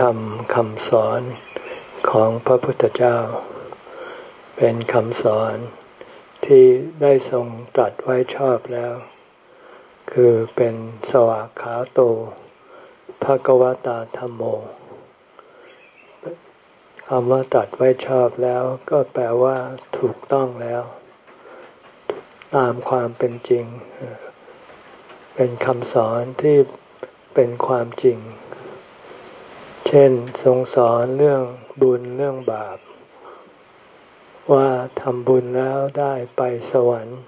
ธรรมคำสอนของพระพุทธเจ้า เป็นคำสอนที่ได้ทรงตรัสไว้ชอบแล้ว คือเป็นสวากขาโตภะกวตาธรรมโมคำว่าตัดไว้ชอบแล้ว ก็แปลว่าถูกต้องแล้ว ตามความเป็นจริง เป็นคำสอนที่เป็นความจริง เช่นทรงสอนเรื่องบุญเรื่องบาป ว่าทำบุญแล้วได้ไปสวรรค์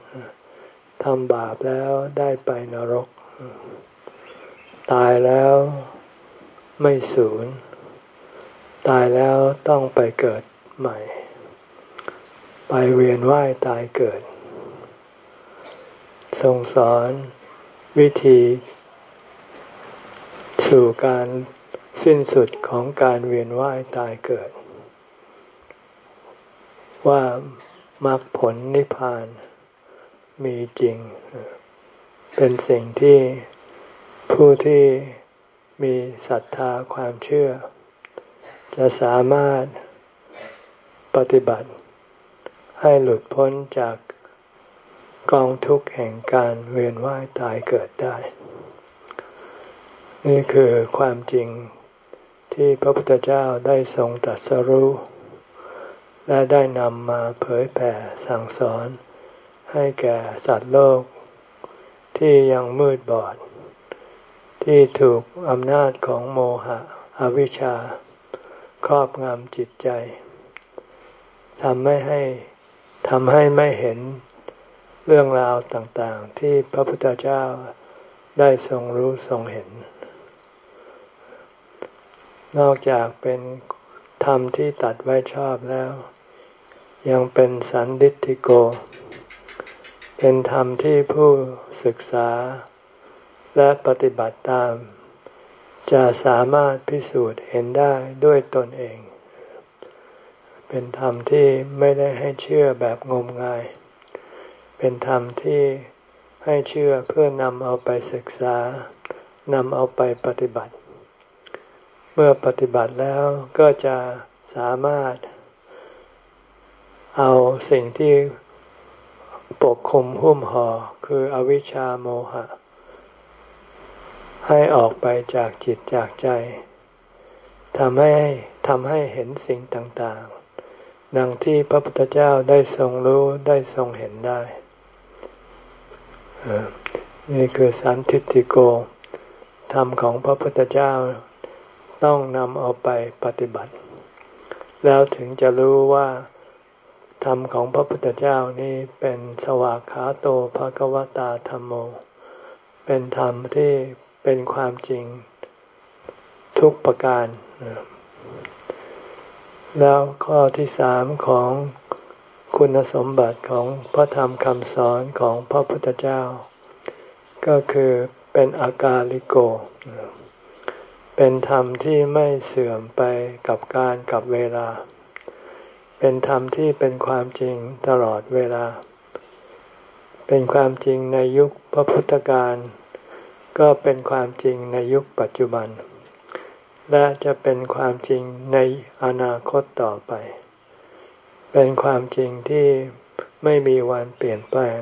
ทำบาปแล้วได้ไปนรก ตายแล้วไม่สูญ ตายแล้วต้องไปเกิดใหม่ ไปเวียนว่ายตายเกิด ทรงสอนวิธี สู่การ สิ้นสุดของการเวียนว่ายตายเกิด ว่ามรรคผลนิพพานมีจริง เป็นสิ่งที่ผู้ที่มีศรัทธาความเชื่อ จะสามารถปฏิบัติ ให้หลุดพ้นจากกองทุกข์แห่งการเวียนว่ายตายเกิดได้ นี่คือความจริง ที่พระพุทธเจ้าได้ทรงตรัสรู้ และได้นำมาเผยแผ่สั่งสอน ให้แก่สัตว์โลก ที่ยังมืดบอด ที่ถูกอำนาจของโมหะอวิชชา ครอบงำจิตใจทำไม่ให้ทำให้ไม่เห็นเรื่องราวต่างๆ ที่พระพุทธเจ้าได้ทรงรู้ทรงเห็น นอกจากเป็นธรรมที่ตัดไว้ชอบแล้ว ยังเป็นสันดิติโก เป็นธรรมที่ผู้ศึกษาและปฏิบัติตาม จะสามารถพิสูจน์เห็นได้ด้วยตนเอง เป็นธรรมที่ไม่ได้ให้เชื่อแบบงมงาย เป็นธรรมที่ให้เชื่อเพื่อนำเอาไปศึกษานำเอาไปปฏิบัติ เมื่อปฏิบัติแล้วก็จะสามารถ เอาสิ่งที่ปกคลุมหุ้มห่อคืออวิชชาโมหะ ให้ออกไปจากจิตจากใจทำให้ทำให้เห็นสิ่งต่างๆ ดังที่พระพุทธเจ้าได้ทรงรู้ได้ทรงเห็นได้ นี่คือสันทิติโก ธรรมของพระพุทธเจ้า ต้องนำเอาไปปฏิบัติ แล้วถึงจะรู้ว่าธรรมของพระพุทธเจ้านี้เป็นสวากขาโตภะกวตาธรรมโม เป็นธรรมที่เป็นความจริงทุกประการ แล้วข้อที่สามของคุณสมบัติของพระธรรมคำสอนของพระพุทธเจ้า ก็คือเป็นอากาลิโก เป็นธรรมที่ไม่เสื่อมไปกับการกับเวลา เป็นธรรมที่เป็นความจริงตลอดเวลา เป็นความจริงในยุคพระพุทธการก็เป็นความจริงในยุคปัจจุบัน และจะเป็นความจริงในอนาคตต่อไป เป็นความจริงที่ไม่มีวันเปลี่ยนแปลง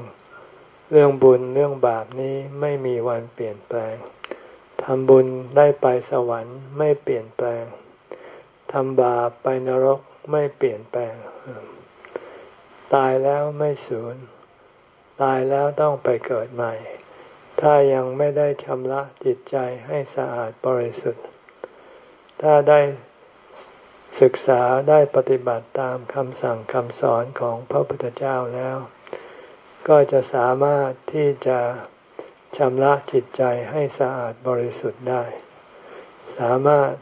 เรื่องบุญเรื่องบาปนี้ไม่มีวันเปลี่ยนแปลง ทำบุญได้ไปสวรรค์ไม่เปลี่ยนแปลง ทำบาปไปนรกไม่เปลี่ยนแปลง ตายแล้วไม่สูญ ตายแล้วต้องไปเกิดใหม่ ถ้ายังไม่ได้ชำระจิตใจให้สะอาดบริสุทธิ์ ถ้าได้ศึกษาได้ปฏิบัติตามคำสั่งคำสอนของพระพุทธเจ้าแล้ว ก็จะสามารถที่จะ ชำระจิตใจให้สะอาดบริสุทธิ์ได้ สามารถ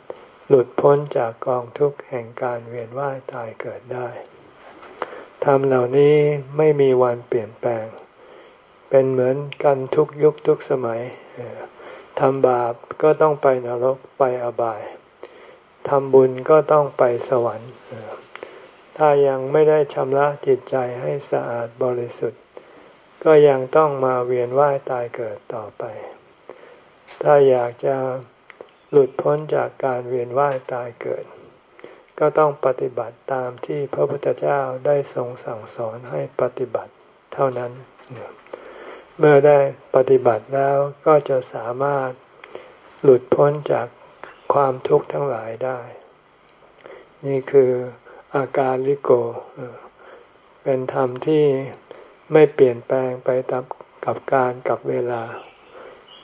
หลุดพ้นจากกองทุกข์แห่งการเวียนว่ายตายเกิดได้ธรรมเหล่านี้ไม่มีวันเปลี่ยนแปลง เป็นเหมือนกันทุกยุคทุกสมัยทำบาปก็ต้องไปนรกไปอบายทำบุญก็ต้องไปสวรรค์ถ้ายังไม่ได้ชำระจิตใจให้สะอาดบริสุทธิ์ ก็ยังต้องมาเวียนว่ายตายเกิดต่อไป ถ้าอยากจะหลุดพ้นจากการเวียนว่ายตายเกิด ก็ต้องปฏิบัติตามที่พระพุทธเจ้าได้ทรงสั่งสอนให้ปฏิบัติเท่านั้น เมื่อได้ปฏิบัติแล้วก็จะสามารถหลุดพ้นจากความทุกข์ทั้งหลายได้ นี่คืออาการลิโก เป็นธรรมที่ ไม่เปลี่ยนแปลงไปตามกับการกับเวลา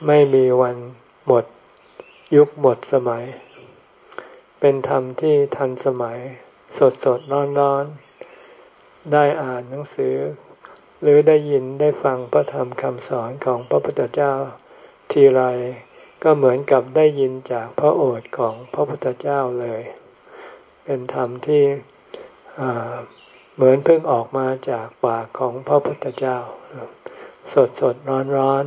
ไม่มีวันหมด ยุคหมดสมัย เป็นธรรมที่ทันสมัย สดสดร้อนร้อน ได้อ่านหนังสือ หรือได้ยินได้ฟังพระธรรมคำสอนของพระพุทธเจ้า ทีไรก็เหมือนกับได้ยินจากพระโอษฐ์ของพระพุทธเจ้าเลย เป็นธรรมที่ เหมือนเพิ่งออกมาจากปากของพระพุทธเจ้า สดสดร้อนร้อน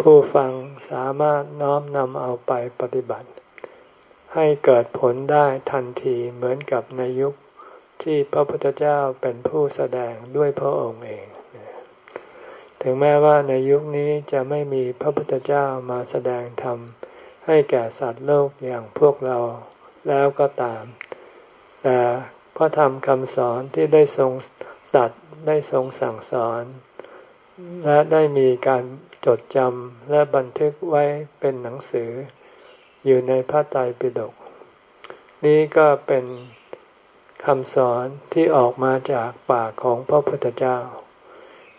ผู้ฟังสามารถน้อมนำเอาไปปฏิบัติ ให้เกิดผลได้ทันทีเหมือนกับในยุคที่พระพุทธเจ้าเป็นผู้แสดงด้วยพระองค์เอง ถึงแม้ว่าในยุคนี้จะไม่มีพระพุทธเจ้ามาแสดงธรรมให้แก่สัตว์โลกอย่างพวกเราแล้วก็ตาม แต่ พระธรรมคำสอนที่ได้ทรงตัดได้ทรงสั่งสอน และได้มีการจดจำและบันทึกไว้เป็นหนังสือ อยู่ในพระไตรปิฎกนี้ก็เป็นคำสอนที่ออกมาจากปากของพระพุทธเจ้า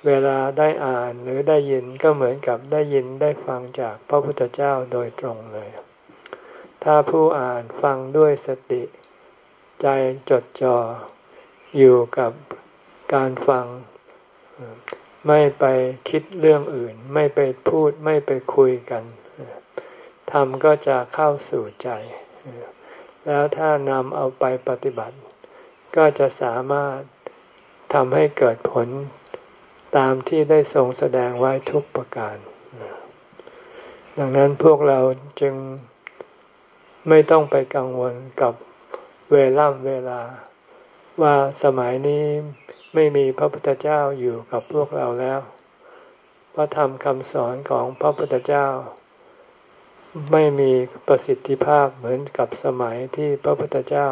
เวลาได้อ่านหรือได้ยินก็เหมือนกับได้ยินได้ฟังจากพระพุทธเจ้าโดยตรงเลย ถ้าผู้อ่านฟังด้วยสติ ใจจดจ่ออยู่กับการฟัง ไม่ไปคิดเรื่องอื่น ไม่ไปพูดไม่ไปคุยกันธรรมก็จะเข้าสู่ใจ แล้วถ้านำเอาไปปฏิบัติ ก็จะสามารถทำให้เกิดผลตามที่ได้ทรงแสดงไว้ทุกประการ ดังนั้นพวกเราจึงไม่ต้องไปกังวลกับ เวล่ำเวลา ว่าสมัยนี้ไม่มีพระพุทธเจ้าอยู่กับพวกเราแล้ว พระธรรมคำสอนของพระพุทธเจ้า ไม่มีประสิทธิภาพเหมือนกับสมัยที่พระพุทธเจ้า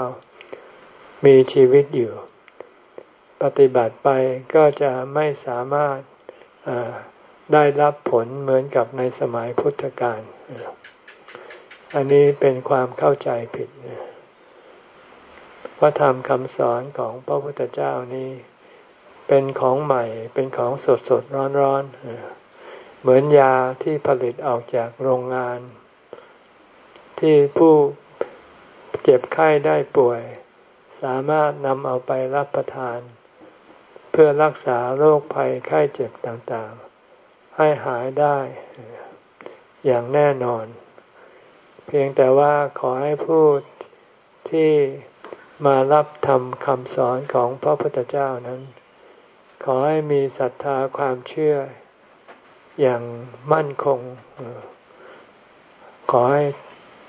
มีชีวิตอยู่ ปฏิบัติไปก็จะไม่สามารถได้รับผลเหมือนกับในสมัยพุทธกาล อันนี้เป็นความเข้าใจผิด พระธรรมคำสอนของพระพุทธเจ้านี้ เป็นของใหม่เป็นของสดสดร้อนร้อนเหมือนยาที่ผลิตออกจากโรงงาน ที่ผู้เจ็บไข้ได้ป่วย สามารถนำเอาไปรับประทาน เพื่อรักษาโรคภัยไข้เจ็บต่างๆ ให้หายได้อย่างแน่นอน เพียงแต่ว่าขอให้ผู้ที่ มารับทำคำสอนของพระพุทธเจ้านั้น ขอให้มีศรัทธาความเชื่ออย่างมั่นคง ขอให้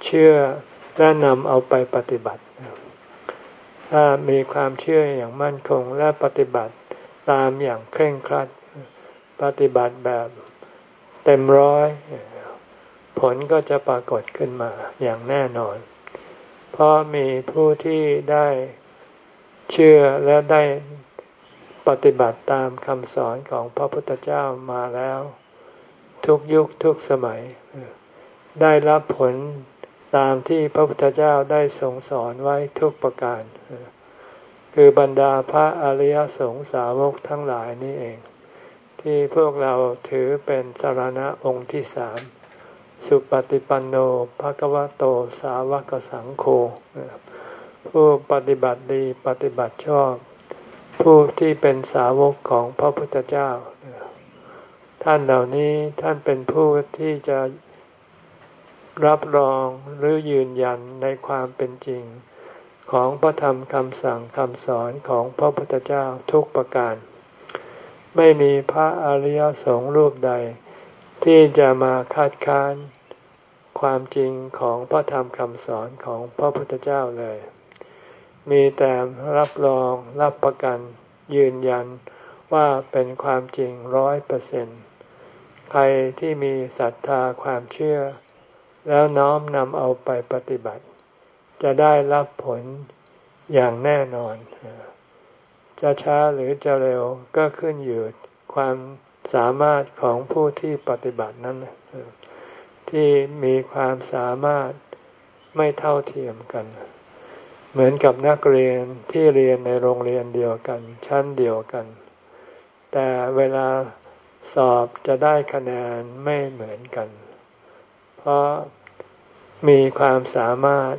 เชื่อและนำเอาไปปฏิบัติ ถ้ามีความเชื่ออย่างมั่นคงและปฏิบัติตามอย่างเคร่งครัด ปฏิบัติแบบเต็มร้อย ผลก็จะปรากฏขึ้นมาอย่างแน่นอน เพราะมีผู้ที่ได้เชื่อและได้ปฏิบัติตามคำสอนของพระพุทธเจ้ามาแล้ว ทุกยุคทุกสมัย ได้รับผลตามที่พระพุทธเจ้าได้ทรงสอนไว้ทุกประการ คือบรรดาพระอริยสงสาวกทั้งหลายนี่เอง ที่พวกเราถือเป็นสารณะองค์ที่สาม สุปฏิปันโนภะกวะโตสาวกสังโฆผู้ปฏิบัติดีปฏิบัติชอบ ผู้ที่เป็นสาวกของพระพุทธเจ้า ท่านเหล่านี้ท่านเป็นผู้ที่จะรับรองหรือยืนยันในความเป็นจริง ของพระธรรมคำสั่งคำสอนของพระพุทธเจ้าทุกประการ ไม่มีพระอริยสงฆ์รูปใด ที่จะมาคัดค้าน ความจริงของพระธรรมคำสอนของพระพุทธเจ้าเลย มีแต่รับรองรับประกัน ยืนยันว่าเป็นความจริงร้อยเปอร์เซ็นใครที่มีศรัทธาความเชื่อ แล้วน้อมนำเอาไปปฏิบัติ จะได้รับผลอย่างแน่นอน จะช้าหรือจะเร็วก็ขึ้นอยู่ความสามารถของผู้ที่ปฏิบัตินั้น ที่มีความสามารถไม่เท่าเทียมกัน เหมือนกับนักเรียนที่เรียนในโรงเรียนเดียวกัน ชั้นเดียวกัน แต่เวลาสอบจะได้คะแนนไม่เหมือนกัน เพราะมีความสามารถ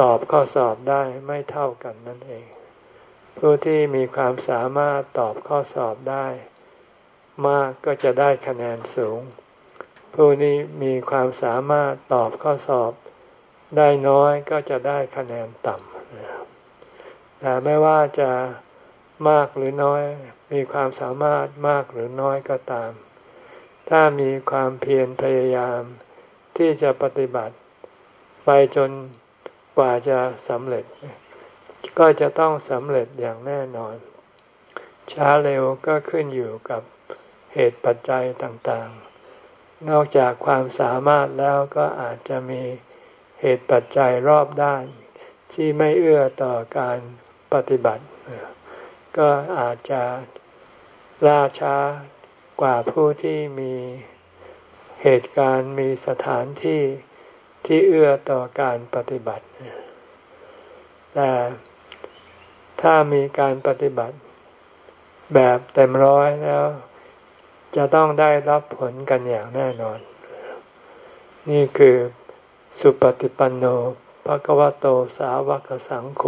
ตอบข้อสอบได้ไม่เท่ากันนั่นเอง ผู้ที่มีความสามารถตอบข้อสอบได้ มากก็จะได้คะแนนสูง ผู้นี้มีความสามารถตอบข้อสอบได้น้อยก็จะได้คะแนนต่ำแต่ไม่ว่าจะมากหรือน้อย มีความสามารถมากหรือน้อยก็ตาม ถ้ามีความเพียรพยายาม ที่จะปฏิบัติ ไปจนกว่าจะสำเร็จ ก็จะต้องสำเร็จอย่างแน่นอน ช้าเร็วก็ขึ้นอยู่กับเหตุปัจจัยต่างๆ นอกจากความสามารถแล้วก็อาจจะมีเหตุปัจจัยรอบด้าน ที่ไม่เอื้อต่อการปฏิบัติ ก็อาจจะล่าช้ากว่าผู้ที่มีเหตุการณ์มีสถานที่ที่เอื้อต่อการปฏิบัติ แต่ถ้ามีการปฏิบัติแบบเต็มร้อยแล้ว จะต้องได้รับผลกันอย่างแน่นอน นี่คือสุปฏิปันโนภะกวโตสาวกสังโฆ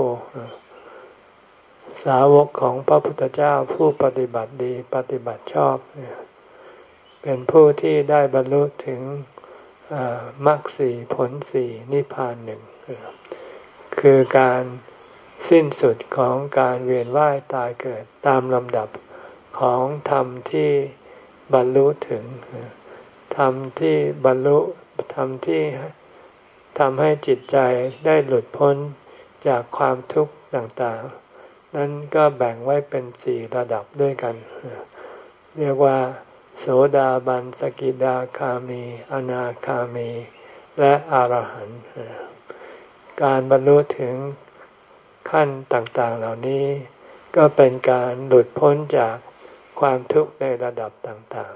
สาวกของพระพุทธเจ้าผู้ปฏิบัติดีปฏิบัติชอบ เป็นผู้ที่ได้บรรลุถึงมรรคสี่ผลสี่นิพพานหนึ่ง คือการสิ้นสุดของการเวียนว่ายตายเกิดตามลำดับของธรรมที่ บรรลุถึงธรรมที่บรรลุธรรมที่ทำให้จิตใจได้หลุดพ้นจากความทุกข์ต่างๆ นั้นก็แบ่งไว้เป็นสี่ระดับด้วยกัน เรียกว่า โสดาบันสกิดาคามี อนาคามี และอรหันต์การบรรลุถึงขั้นต่างๆเหล่านี้ ก็เป็นการหลุดพ้นจาก ความทุกข์ในระดับต่าง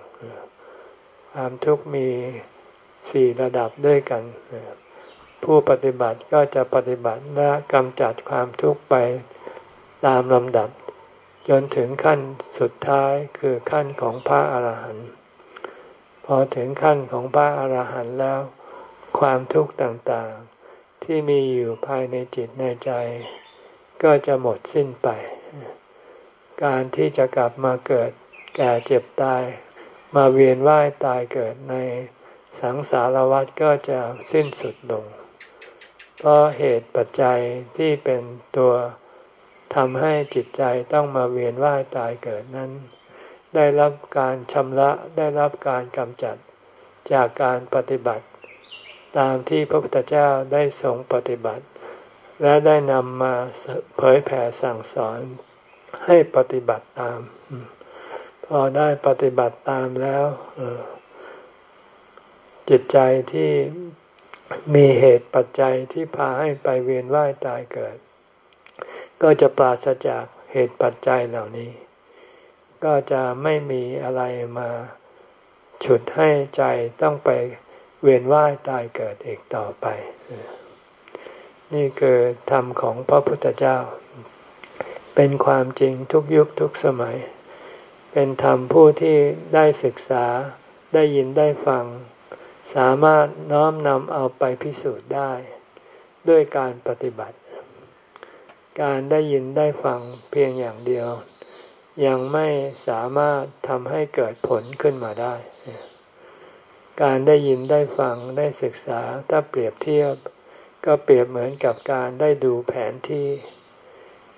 ๆ ความทุกข์มีสี่ระดับด้วยกัน ผู้ปฏิบัติก็จะปฏิบัติและกำจัดความทุกข์ไปตามลำดับ จนถึงขั้นสุดท้ายคือขั้นของพระอาหารหันต์พอถึงขั้นของพระอาหารหันต์แล้ว ความทุกข์ต่างๆ ที่มีอยู่ภายในจิตในใจ ก็จะหมดสิ้นไป การที่จะกลับมาเกิด แก่เจ็บตาย มาเวียนว่ายตายเกิดในสังสารวัฏก็จะสิ้นสุดลง เพราะเหตุปัจจัยที่เป็นตัวทำให้จิตใจต้องมาเวียนว่ายตายเกิดนั้น ได้รับการชำระได้รับการกำจัดจากการปฏิบัติ ตามที่พระพุทธเจ้าได้ทรงปฏิบัติ และได้นำมาเผยแผ่สั่งสอน ให้ปฏิบัติตาม พอได้ปฏิบัติตามแล้วจิตใจที่มีเหตุปัจจัยที่พาให้ไปเวียนว่ายตายเกิด ก็จะปราศจากเหตุปัจจัยเหล่านี้ ก็จะไม่มีอะไรมาฉุดให้ใจต้องไปเวียนว่ายตายเกิดอีกต่อไป นี่คือธรรมของพระพุทธเจ้า เป็นความจริงทุกยุคทุกสมัย เป็นธรรมผู้ที่ได้ศึกษาได้ยินได้ฟัง สามารถน้อมนำเอาไปพิสูจน์ได้ ด้วยการปฏิบัติ การได้ยินได้ฟังเพียงอย่างเดียว ยังไม่สามารถทำให้เกิดผลขึ้นมาได้ การได้ยินได้ฟังได้ศึกษาถ้าเปรียบเทียบ ก็เปรียบเหมือนกับการได้ดูแผนที่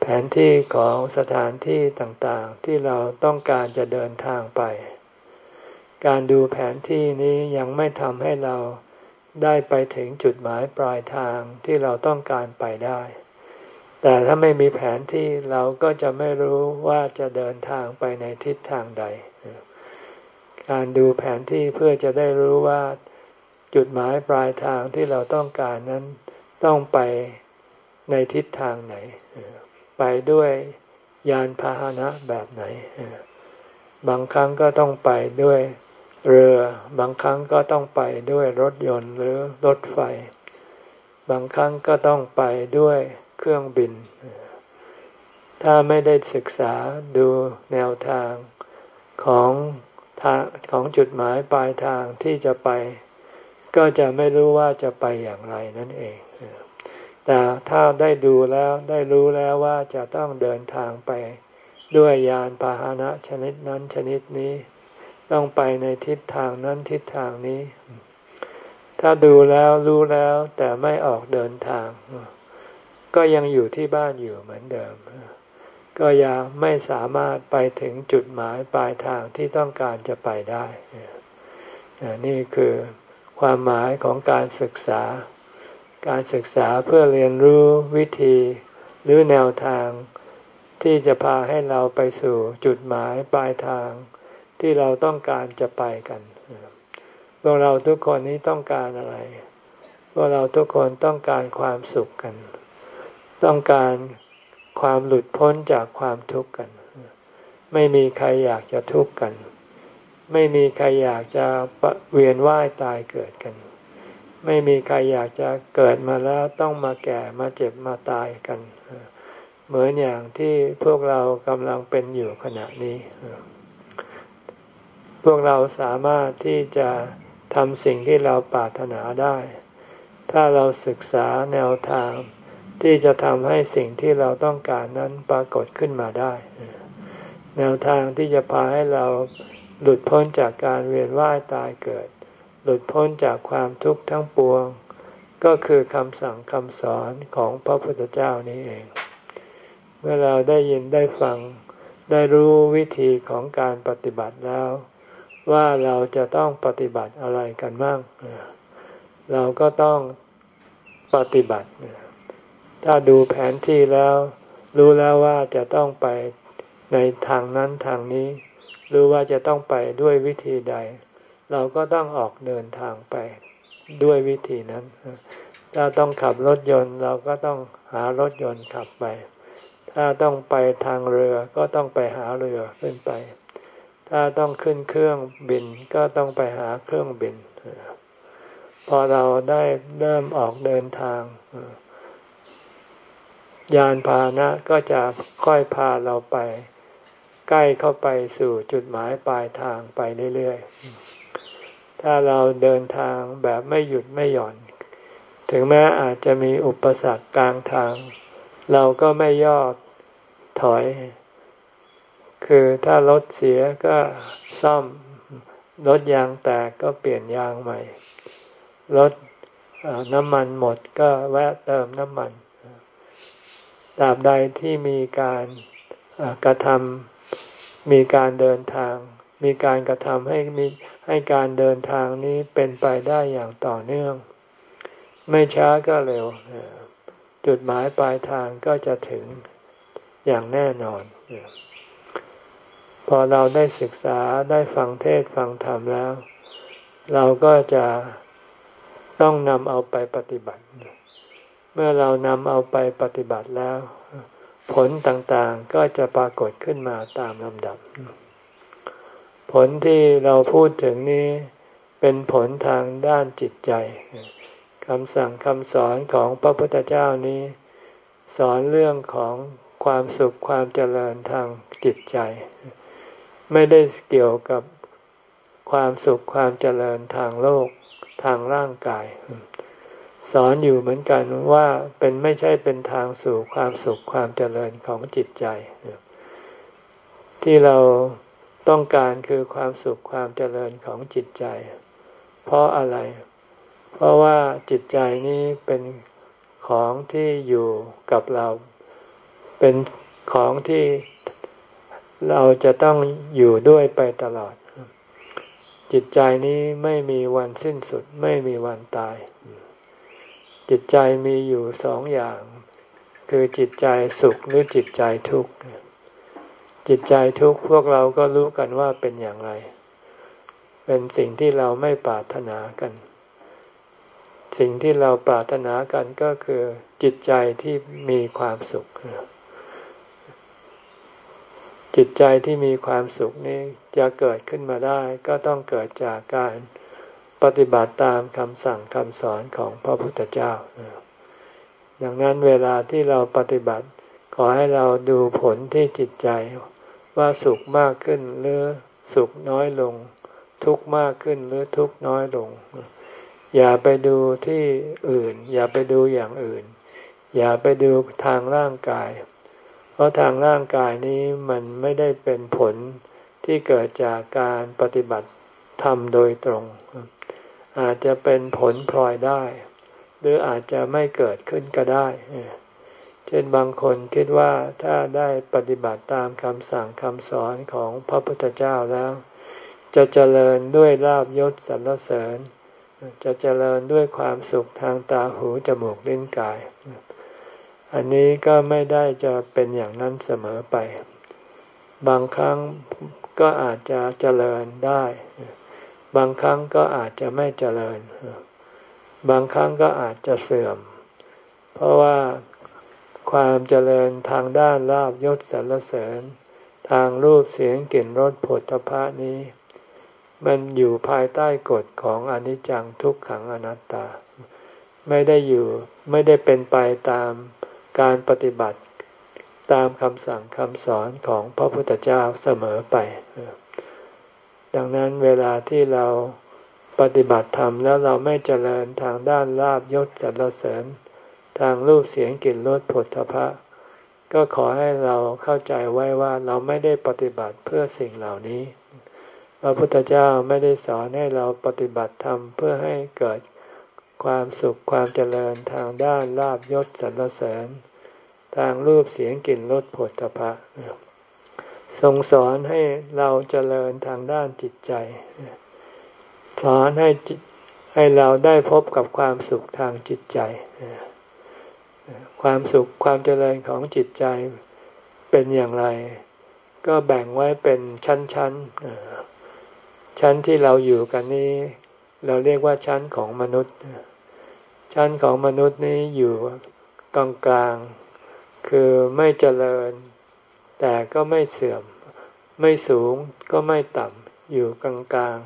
แผนที่ของสถานที่ต่างๆ ที่เราต้องการจะเดินทางไป การดูแผนที่นี้ยังไม่ทำให้เราได้ไปถึงจุดหมายปลายทางที่เราต้องการไปได้ แต่ถ้าไม่มีแผนที่เราก็จะไม่รู้ว่าจะเดินทางไปในทิศทางใด การดูแผนที่เพื่อจะได้รู้ว่าจุดหมายปลายทางที่เราต้องการนั้นต้องไปในทิศทางไหน ไปด้วยยานพาหนะแบบไหน บางครั้งก็ต้องไปด้วยเรือ บางครั้งก็ต้องไปด้วยรถยนต์หรือรถไฟ บางครั้งก็ต้องไปด้วยเครื่องบิน ถ้าไม่ได้ศึกษาดูแนวทางของทางของจุดหมายปลายทางที่จะไป ก็จะไม่รู้ว่าจะไปอย่างไรนั่นเอง แต่ถ้าได้ดูแล้วได้รู้แล้วว่าจะต้องเดินทางไป ด้วยยานพาหนะชนิดนั้นชนิดนี้ ต้องไปในทิศทางนั้นทิศทางนี้ ถ้าดูแล้วรู้แล้วแต่ไม่ออกเดินทาง ก็ยังอยู่ที่บ้านอยู่เหมือนเดิม ก็ยังไม่สามารถไปถึงจุดหมายปลายทางที่ต้องการจะไปได้ นี่คือความหมายของการศึกษา การศึกษาเพื่อเรียนรู้วิธีหรือแนวทาง ที่จะพาให้เราไปสู่จุดหมายปลายทาง ที่เราต้องการจะไปกันพวกเราทุกคนนี้ต้องการอะไร พวกเราทุกคนต้องการความสุขกัน ต้องการความหลุดพ้นจากความทุกข์กัน ไม่มีใครอยากจะทุกข์กัน ไม่มีใครอยากจะเวียนว่ายตายเกิดกัน ไม่มีใครอยากจะเกิดมาแล้วต้องมาแก่มาเจ็บมาตายกัน เหมือนอย่างที่พวกเรากำลังเป็นอยู่ขณะนี้ พวกเราสามารถที่จะทำสิ่งที่เราปรารถนาได้ ถ้าเราศึกษาแนวทางที่จะทำให้สิ่งที่เราต้องการนั้นปรากฏขึ้นมาได้ แนวทางที่จะพาให้เราหลุดพ้นจากการเวียนว่ายตายเกิด หลุดพ้นจากความทุกข์ทั้งปวง ก็คือคำสั่งคำสอนของพระพุทธเจ้านี้เอง เมื่อเราได้ยินได้ฟังได้รู้วิธีของการปฏิบัติแล้ว ว่าเราจะต้องปฏิบัติอะไรกันบ้างเราก็ต้องปฏิบัติ ถ้าดูแผนที่แล้ว รู้แล้วว่าจะต้องไปในทางนั้นทางนี้ รู้ว่าจะต้องไปด้วยวิธีใด เราก็ต้องออกเดินทางไปด้วยวิธีนั้น ถ้าต้องขับรถยนต์เราก็ต้องหารถยนต์ขับไป ถ้าต้องไปทางเรือก็ต้องไปหาเรือขึ้นไป ถ้าต้องขึ้นเครื่องบินก็ต้องไปหาเครื่องบิน พอเราได้เริ่มออกเดินทาง ยานพาหนะก็จะค่อยพาเราไป ใกล้เข้าไปสู่จุดหมายปลายทางไปเรื่อยๆ ถ้าเราเดินทางแบบไม่หยุดไม่หย่อน ถึงแม้อาจจะมีอุปสรรคกลางทาง เราก็ไม่ย่อถอย คือถ้ารถเสียก็ซ่อม รถยางแตกก็เปลี่ยนยางใหม่ รถน้ำมันหมดก็แวะเติมน้ำมันตราบใดที่มีการกระทำมีการเดินทาง มีการกระทำให้มีให้การเดินทางนี้เป็นไปได้อย่างต่อเนื่อง ไม่ช้าก็เร็ว จุดหมายปลายทางก็จะถึงอย่างแน่นอน พอเราได้ศึกษาได้ฟังเทศฟังธรรมแล้ว เราก็จะต้องนำเอาไปปฏิบัติ เมื่อเรานำเอาไปปฏิบัติแล้ว ผลต่างๆก็จะปรากฏขึ้นมาตามลำดับ ผลที่เราพูดถึงนี้เป็นผลทางด้านจิตใจคำสั่งคำสอนของพระพุทธเจ้านี้ สอนเรื่องของความสุขความเจริญทางจิตใจ ไม่ได้เกี่ยวกับความสุขความเจริญทางโลกทางร่างกาย สอนอยู่เหมือนกันว่าเป็นไม่ใช่เป็นทางสู่ความสุขความเจริญของจิตใจ ที่เรา ต้องการคือความสุขความเจริญของจิตใจ เพราะอะไร เพราะว่าจิตใจนี้เป็นของที่อยู่กับเรา เป็นของที่เราจะต้องอยู่ด้วยไปตลอด จิตใจนี้ไม่มีวันสิ้นสุด ไม่มีวันตาย จิตใจมีอยู่สองอย่าง คือจิตใจสุขหรือจิตใจทุกข์ จิตใจทุกพวกเราก็รู้กันว่าเป็นอย่างไร เป็นสิ่งที่เราไม่ปรารถนากัน สิ่งที่เราปรารถนากันก็คือจิตใจที่มีความสุข จิตใจที่มีความสุขนี้จะเกิดขึ้นมาได้ ก็ต้องเกิดจากการปฏิบัติตามคำสั่งคำสอนของพระพุทธเจ้า ดังนั้นเวลาที่เราปฏิบัติ ขอให้เราดูผลที่จิตใจ ว่าสุขมากขึ้นหรือสุขน้อยลง ทุกมากขึ้นหรือทุกน้อยลง อย่าไปดูที่อื่น อย่าไปดูอย่างอื่น อย่าไปดูทางร่างกาย เพราะทางร่างกายนี้มันไม่ได้เป็นผลที่เกิดจากการปฏิบัติธรรมโดยตรง อาจจะเป็นผลพลอยได้ หรืออาจจะไม่เกิดขึ้นก็ได้ ช่นบางคนคิดว่าถ้าได้ปฏิบัติตามคำสั่งคำสอนของพระพุทธเจ้าแล้ว จะเจริญด้วยลาบยศสรรเสริญ จะเจริญด้วยความสุขทางตาหูจมูกลิ้นกาย อันนี้ก็ไม่ได้จะเป็นอย่างนั้นเสมอไป บางครั้งก็อาจจะเจริญได้ บางครั้งก็อาจจะไม่เจริญ บางครั้งก็อาจจะเสื่อม เพราะว่า ความเจริญทางด้านลาบยศสรรเสริญ ทางรูปเสียงกลิ่นรสผลตภะนี้ มันอยู่ภายใต้กฎของอนิจจังทุกขังอนัตตา ไม่ได้อยู่ไม่ได้เป็นไปตามการปฏิบัติตามคำสั่งคำสอนของพระพุทธเจ้าเสมอไป ดังนั้นเวลาที่เราปฏิบัติธรรมแล้วเราไม่เจริญทางด้านลาบยศสรรเสริญ ทางรูปเสียงกลิ่นรสผลทพะ ก็ขอให้เราเข้าใจไว้ว่าเราไม่ได้ปฏิบัติเพื่อสิ่งเหล่านี้ พระพุทธเจ้าไม่ได้สอนให้เราปฏิบัติธรรมเพื่อให้เกิดความสุขความเจริญทางด้านลาบยศสรรเสริญ ทางรูปเสียงกลิ่นรสผลทพะทรงสอนให้เราเจริญทางด้านจิตใจสอนให้ให้เราได้พบกับความสุขทางจิตใจ ความสุขความเจริญของจิตใจเป็นอย่างไร ก็แบ่งไว้เป็นชั้นๆชั้นที่เราอยู่กันนี้ เราเรียกว่าชั้นของมนุษย์ ชั้นของมนุษย์นี้อยู่กลางกลางคือไม่เจริญ แต่ก็ไม่เสื่อม ไม่สูงก็ไม่ต่ำอยู่กลางกลาง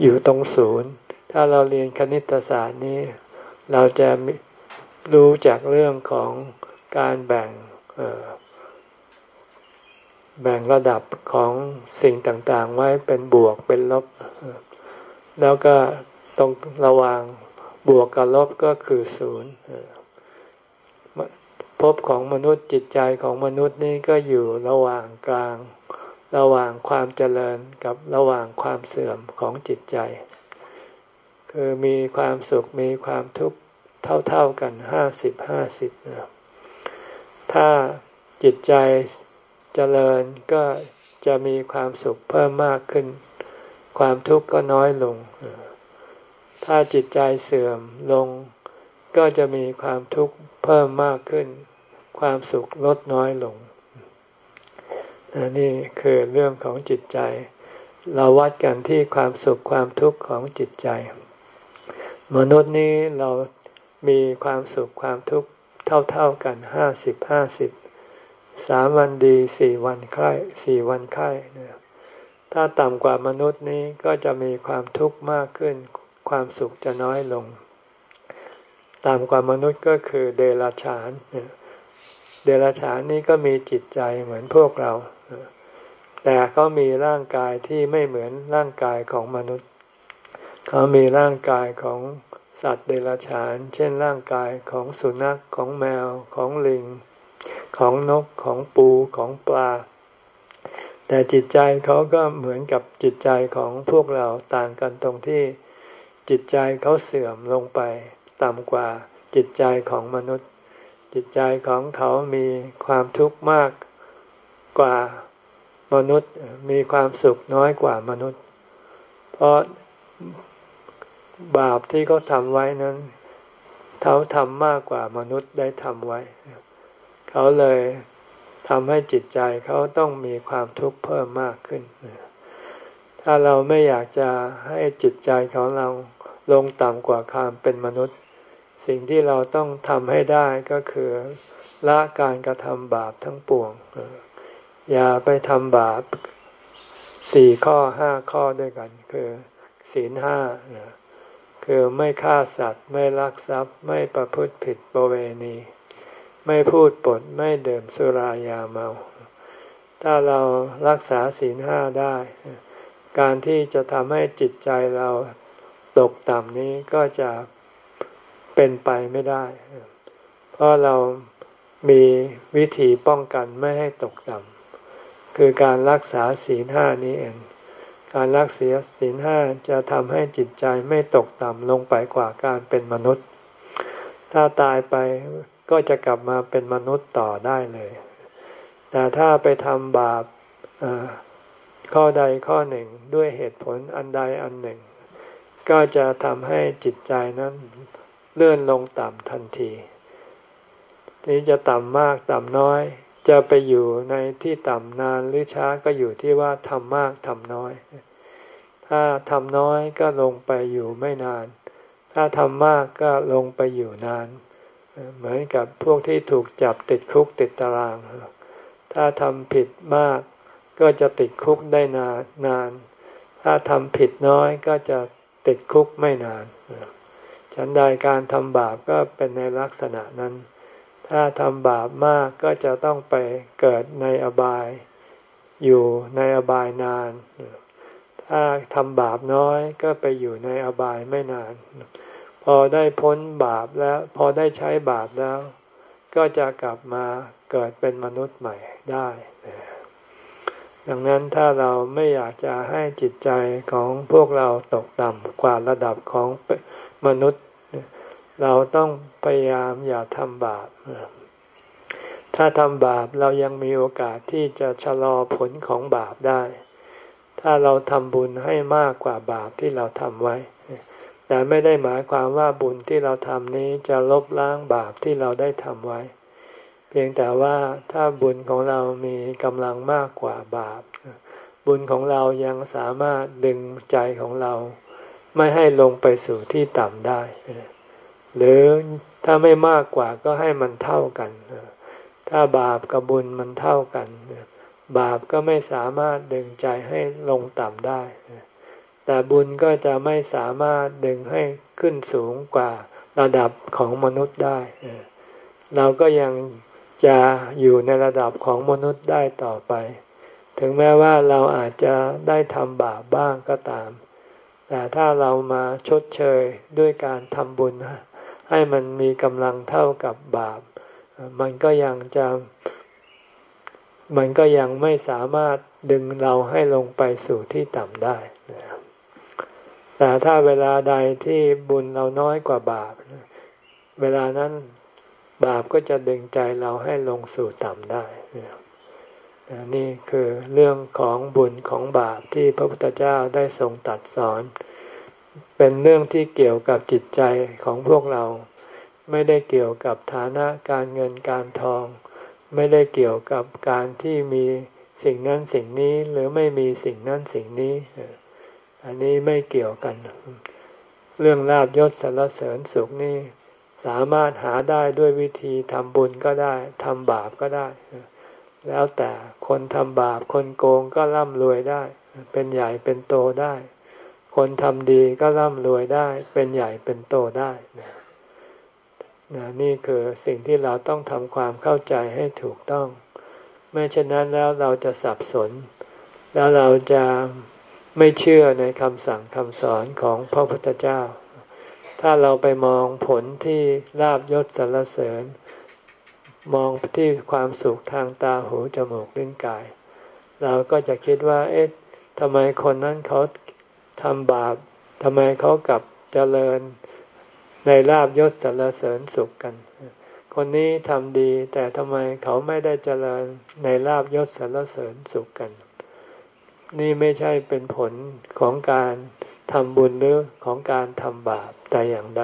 อยู่ตรงศูนย์ ถ้าเราเรียนคณิตศาสตร์นี้ เราจะ รู้จากเรื่องของการแบ่งแบ่งระดับของสิ่งต่างๆ ไว้เป็นบวกเป็นลบ แล้วก็ตรงระหว่างบวกกับลบก็คือศูนย์ภพของมนุษย์จิตใจของมนุษย์นี่ก็อยู่ระหว่างกลาง ระหว่างความเจริญกับระหว่างความเสื่อมของจิตใจ คือมีความสุขมีความทุกข์ เท่าๆกันห้าสิบห้าสิบถ้าจิตใจเจริญก็จะมีความสุขเพิ่มมากขึ้น ความทุกข์ก็น้อยลง ถ้าจิตใจเสื่อมลง ก็จะมีความทุกข์เพิ่มมากขึ้น ความสุขลดน้อยลงนี่คือเรื่องของจิตใจ เราวัดกันที่ความสุขความทุกข์ของจิตใจ มนุษย์นี้เรา มีความสุขความทุกข์เท่าๆกันห้าสิบห้าสิบสามวันดีสี่วันไข้สี่วันไข้เนี่ยถ้าต่ำกว่ามนุษย์นี้ก็จะมีความทุกข์มากขึ้น ความสุขจะน้อยลง ต่ำกว่ามนุษย์ก็คือเดรัจฉานเดรัจฉานนี้ก็มีจิตใจเหมือนพวกเรา แต่เขามีร่างกายที่ไม่เหมือนร่างกายของมนุษย์ เขามีร่างกายของ สัตว์เดรัจฉาน เช่นร่างกายของสุนัขของแมวของลิง ของนกของปูของปลา แต่จิตใจเขาก็เหมือนกับจิตใจของพวกเราต่างกันตรงที่จิตใจเขาเสื่อมลงไป ต่ำกว่าจิตใจของมนุษย์ จิตใจของเขามีความทุกข์มากกว่ามนุษย์มีความสุขน้อยกว่ามนุษย์ เพราะ บาปที่เขาทำไว้นั้นเขาทำมากกว่ามนุษย์ได้ทำไว้ เขาเลยทำให้จิตใจเขาต้องมีความทุกข์เพิ่มมากขึ้น ถ้าเราไม่อยากจะให้จิตใจของเราลงต่ำกว่าความเป็นมนุษย์ สิ่งที่เราต้องทำให้ได้ก็คือละการกระทำบาปทั้งปวง อย่าไปทำบาปสี่ข้อห้าข้อด้วยกัน คือศีลห้า คือไม่ฆ่าสัตว์ ไม่ลักทรัพย์ ไม่ประพฤติผิดประเวณี ไม่พูดปดไม่ดื่มสุรายาเมา ถ้าเรารักษาศีลห้าได้ การที่จะทำให้จิตใจเราตกต่ำนี้ก็จะเป็นไปไม่ได้ เพราะเรามีวิธีป้องกันไม่ให้ตกต่ำคือการรักษาศีลห้านี้เอง การรักษาศีลห้าจะทำให้จิตใจไม่ตกต่ำลงไปกว่าการเป็นมนุษย์ ถ้าตายไปก็จะกลับมาเป็นมนุษย์ต่อได้เลย แต่ถ้าไปทำบาปข้อใดข้อหนึ่งด้วยเหตุผลอันใดอันหนึ่ง ก็จะทำให้จิตใจนั้นเลื่อนลงต่ำทันที นี้จะต่ำมากต่ำน้อย จะไปอยู่ในที่ต่ำนานหรือช้าก็อยู่ที่ว่าทำมากทำน้อย ถ้าทำน้อยก็ลงไปอยู่ไม่นาน ถ้าทำมากก็ลงไปอยู่นาน เหมือนกับพวกที่ถูกจับติดคุกติดตาราง ถ้าทำผิดมากก็จะติดคุกได้นานนาน ถ้าทำผิดน้อยก็จะติดคุกไม่นาน ฉันใดการทำบาปก็เป็นในลักษณะนั้น ถ้าทำบาปมากก็จะต้องไปเกิดในอบาย อยู่ในอบายนาน ถ้าทำบาปน้อยก็ไปอยู่ในอบายไม่นาน พอได้พ้นบาปแล้ว พอได้ใช้บาปแล้ว ก็จะกลับมาเกิดเป็นมนุษย์ใหม่ได้ดังนั้นถ้าเราไม่อยากจะให้จิตใจของพวกเราตกต่ำกว่าระดับของมนุษย์ เราต้องพยายามอย่าทำบาป ถ้าทำบาปเรายังมีโอกาสที่จะชะลอผลของบาปได้ ถ้าเราทำบุญให้มากกว่าบาปที่เราทำไว้ แต่ไม่ได้หมายความว่าบุญที่เราทำนี้จะลบล้างบาปที่เราได้ทำไว้ เพียงแต่ว่าถ้าบุญของเรามีกำลังมากกว่าบาป บุญของเรายังสามารถดึงใจของเรา ไม่ให้ลงไปสู่ที่ต่ำได้ หรือถ้าไม่มากกว่าก็ให้มันเท่ากัน ถ้าบาปกับบุญมันเท่ากัน บาปก็ไม่สามารถดึงใจให้ลงต่ำได้ แต่บุญก็จะไม่สามารถดึงให้ขึ้นสูงกว่าระดับของมนุษย์ได้ เราก็ยังจะอยู่ในระดับของมนุษย์ได้ต่อไป ถึงแม้ว่าเราอาจจะได้ทำบาปบ้างก็ตาม แต่ถ้าเรามาชดเชยด้วยการทำบุญ ให้มันมีกำลังเท่ากับบาป มันก็ยังจะ มันก็ยังไม่สามารถดึงเราให้ลงไปสู่ที่ต่ำได้แต่ถ้าเวลาใดที่บุญเราน้อยกว่าบาป เวลานั้นบาปก็จะดึงใจเราให้ลงสู่ต่ำได้นี่คือเรื่องของบุญของบาปที่พระพุทธเจ้าได้ทรงตัดสอน เป็นเรื่องที่เกี่ยวกับจิตใจของพวกเรา ไม่ได้เกี่ยวกับฐานะการเงินการทอง ไม่ได้เกี่ยวกับการที่มีสิ่งนั้นสิ่งนี้หรือไม่มีสิ่งนั้นสิ่งนี้ อันนี้ไม่เกี่ยวกัน เรื่องลาบยศสารเสริญสุขนี่สามารถหาได้ด้วยวิธีทำบุญก็ได้ทำบาปก็ได้ แล้วแต่คนทำบาปคนโกงก็ร่ำรวยได้ เป็นใหญ่เป็นโตได้ คนทำดีก็ร่ำรวยได้ เป็นใหญ่เป็นโตได้นะนะนี่คือสิ่งที่เราต้องทำความเข้าใจให้ถูกต้อง ไม่เช่นนั้นแล้วเราจะสับสน แล้วเราจะไม่เชื่อในคำสั่งคำสอนของพระพุทธเจ้า ถ้าเราไปมองผลที่ลาบยศสรรเสริญ มองที่ความสุขทางตาหูจมูกลิ้นกาย เราก็จะคิดว่า เอ๊ะทำไมคนนั้นเขา ทำบาปทำไมเขากลับเจริญในลาบยศสรรเสริญสุขกัน คนนี้ทำดีแต่ทำไมเขาไม่ได้เจริญในลาบยศสรรเสริญสุขกัน นี่ไม่ใช่เป็นผลของการทำบุญหรือของการทำบาปแต่อย่างใด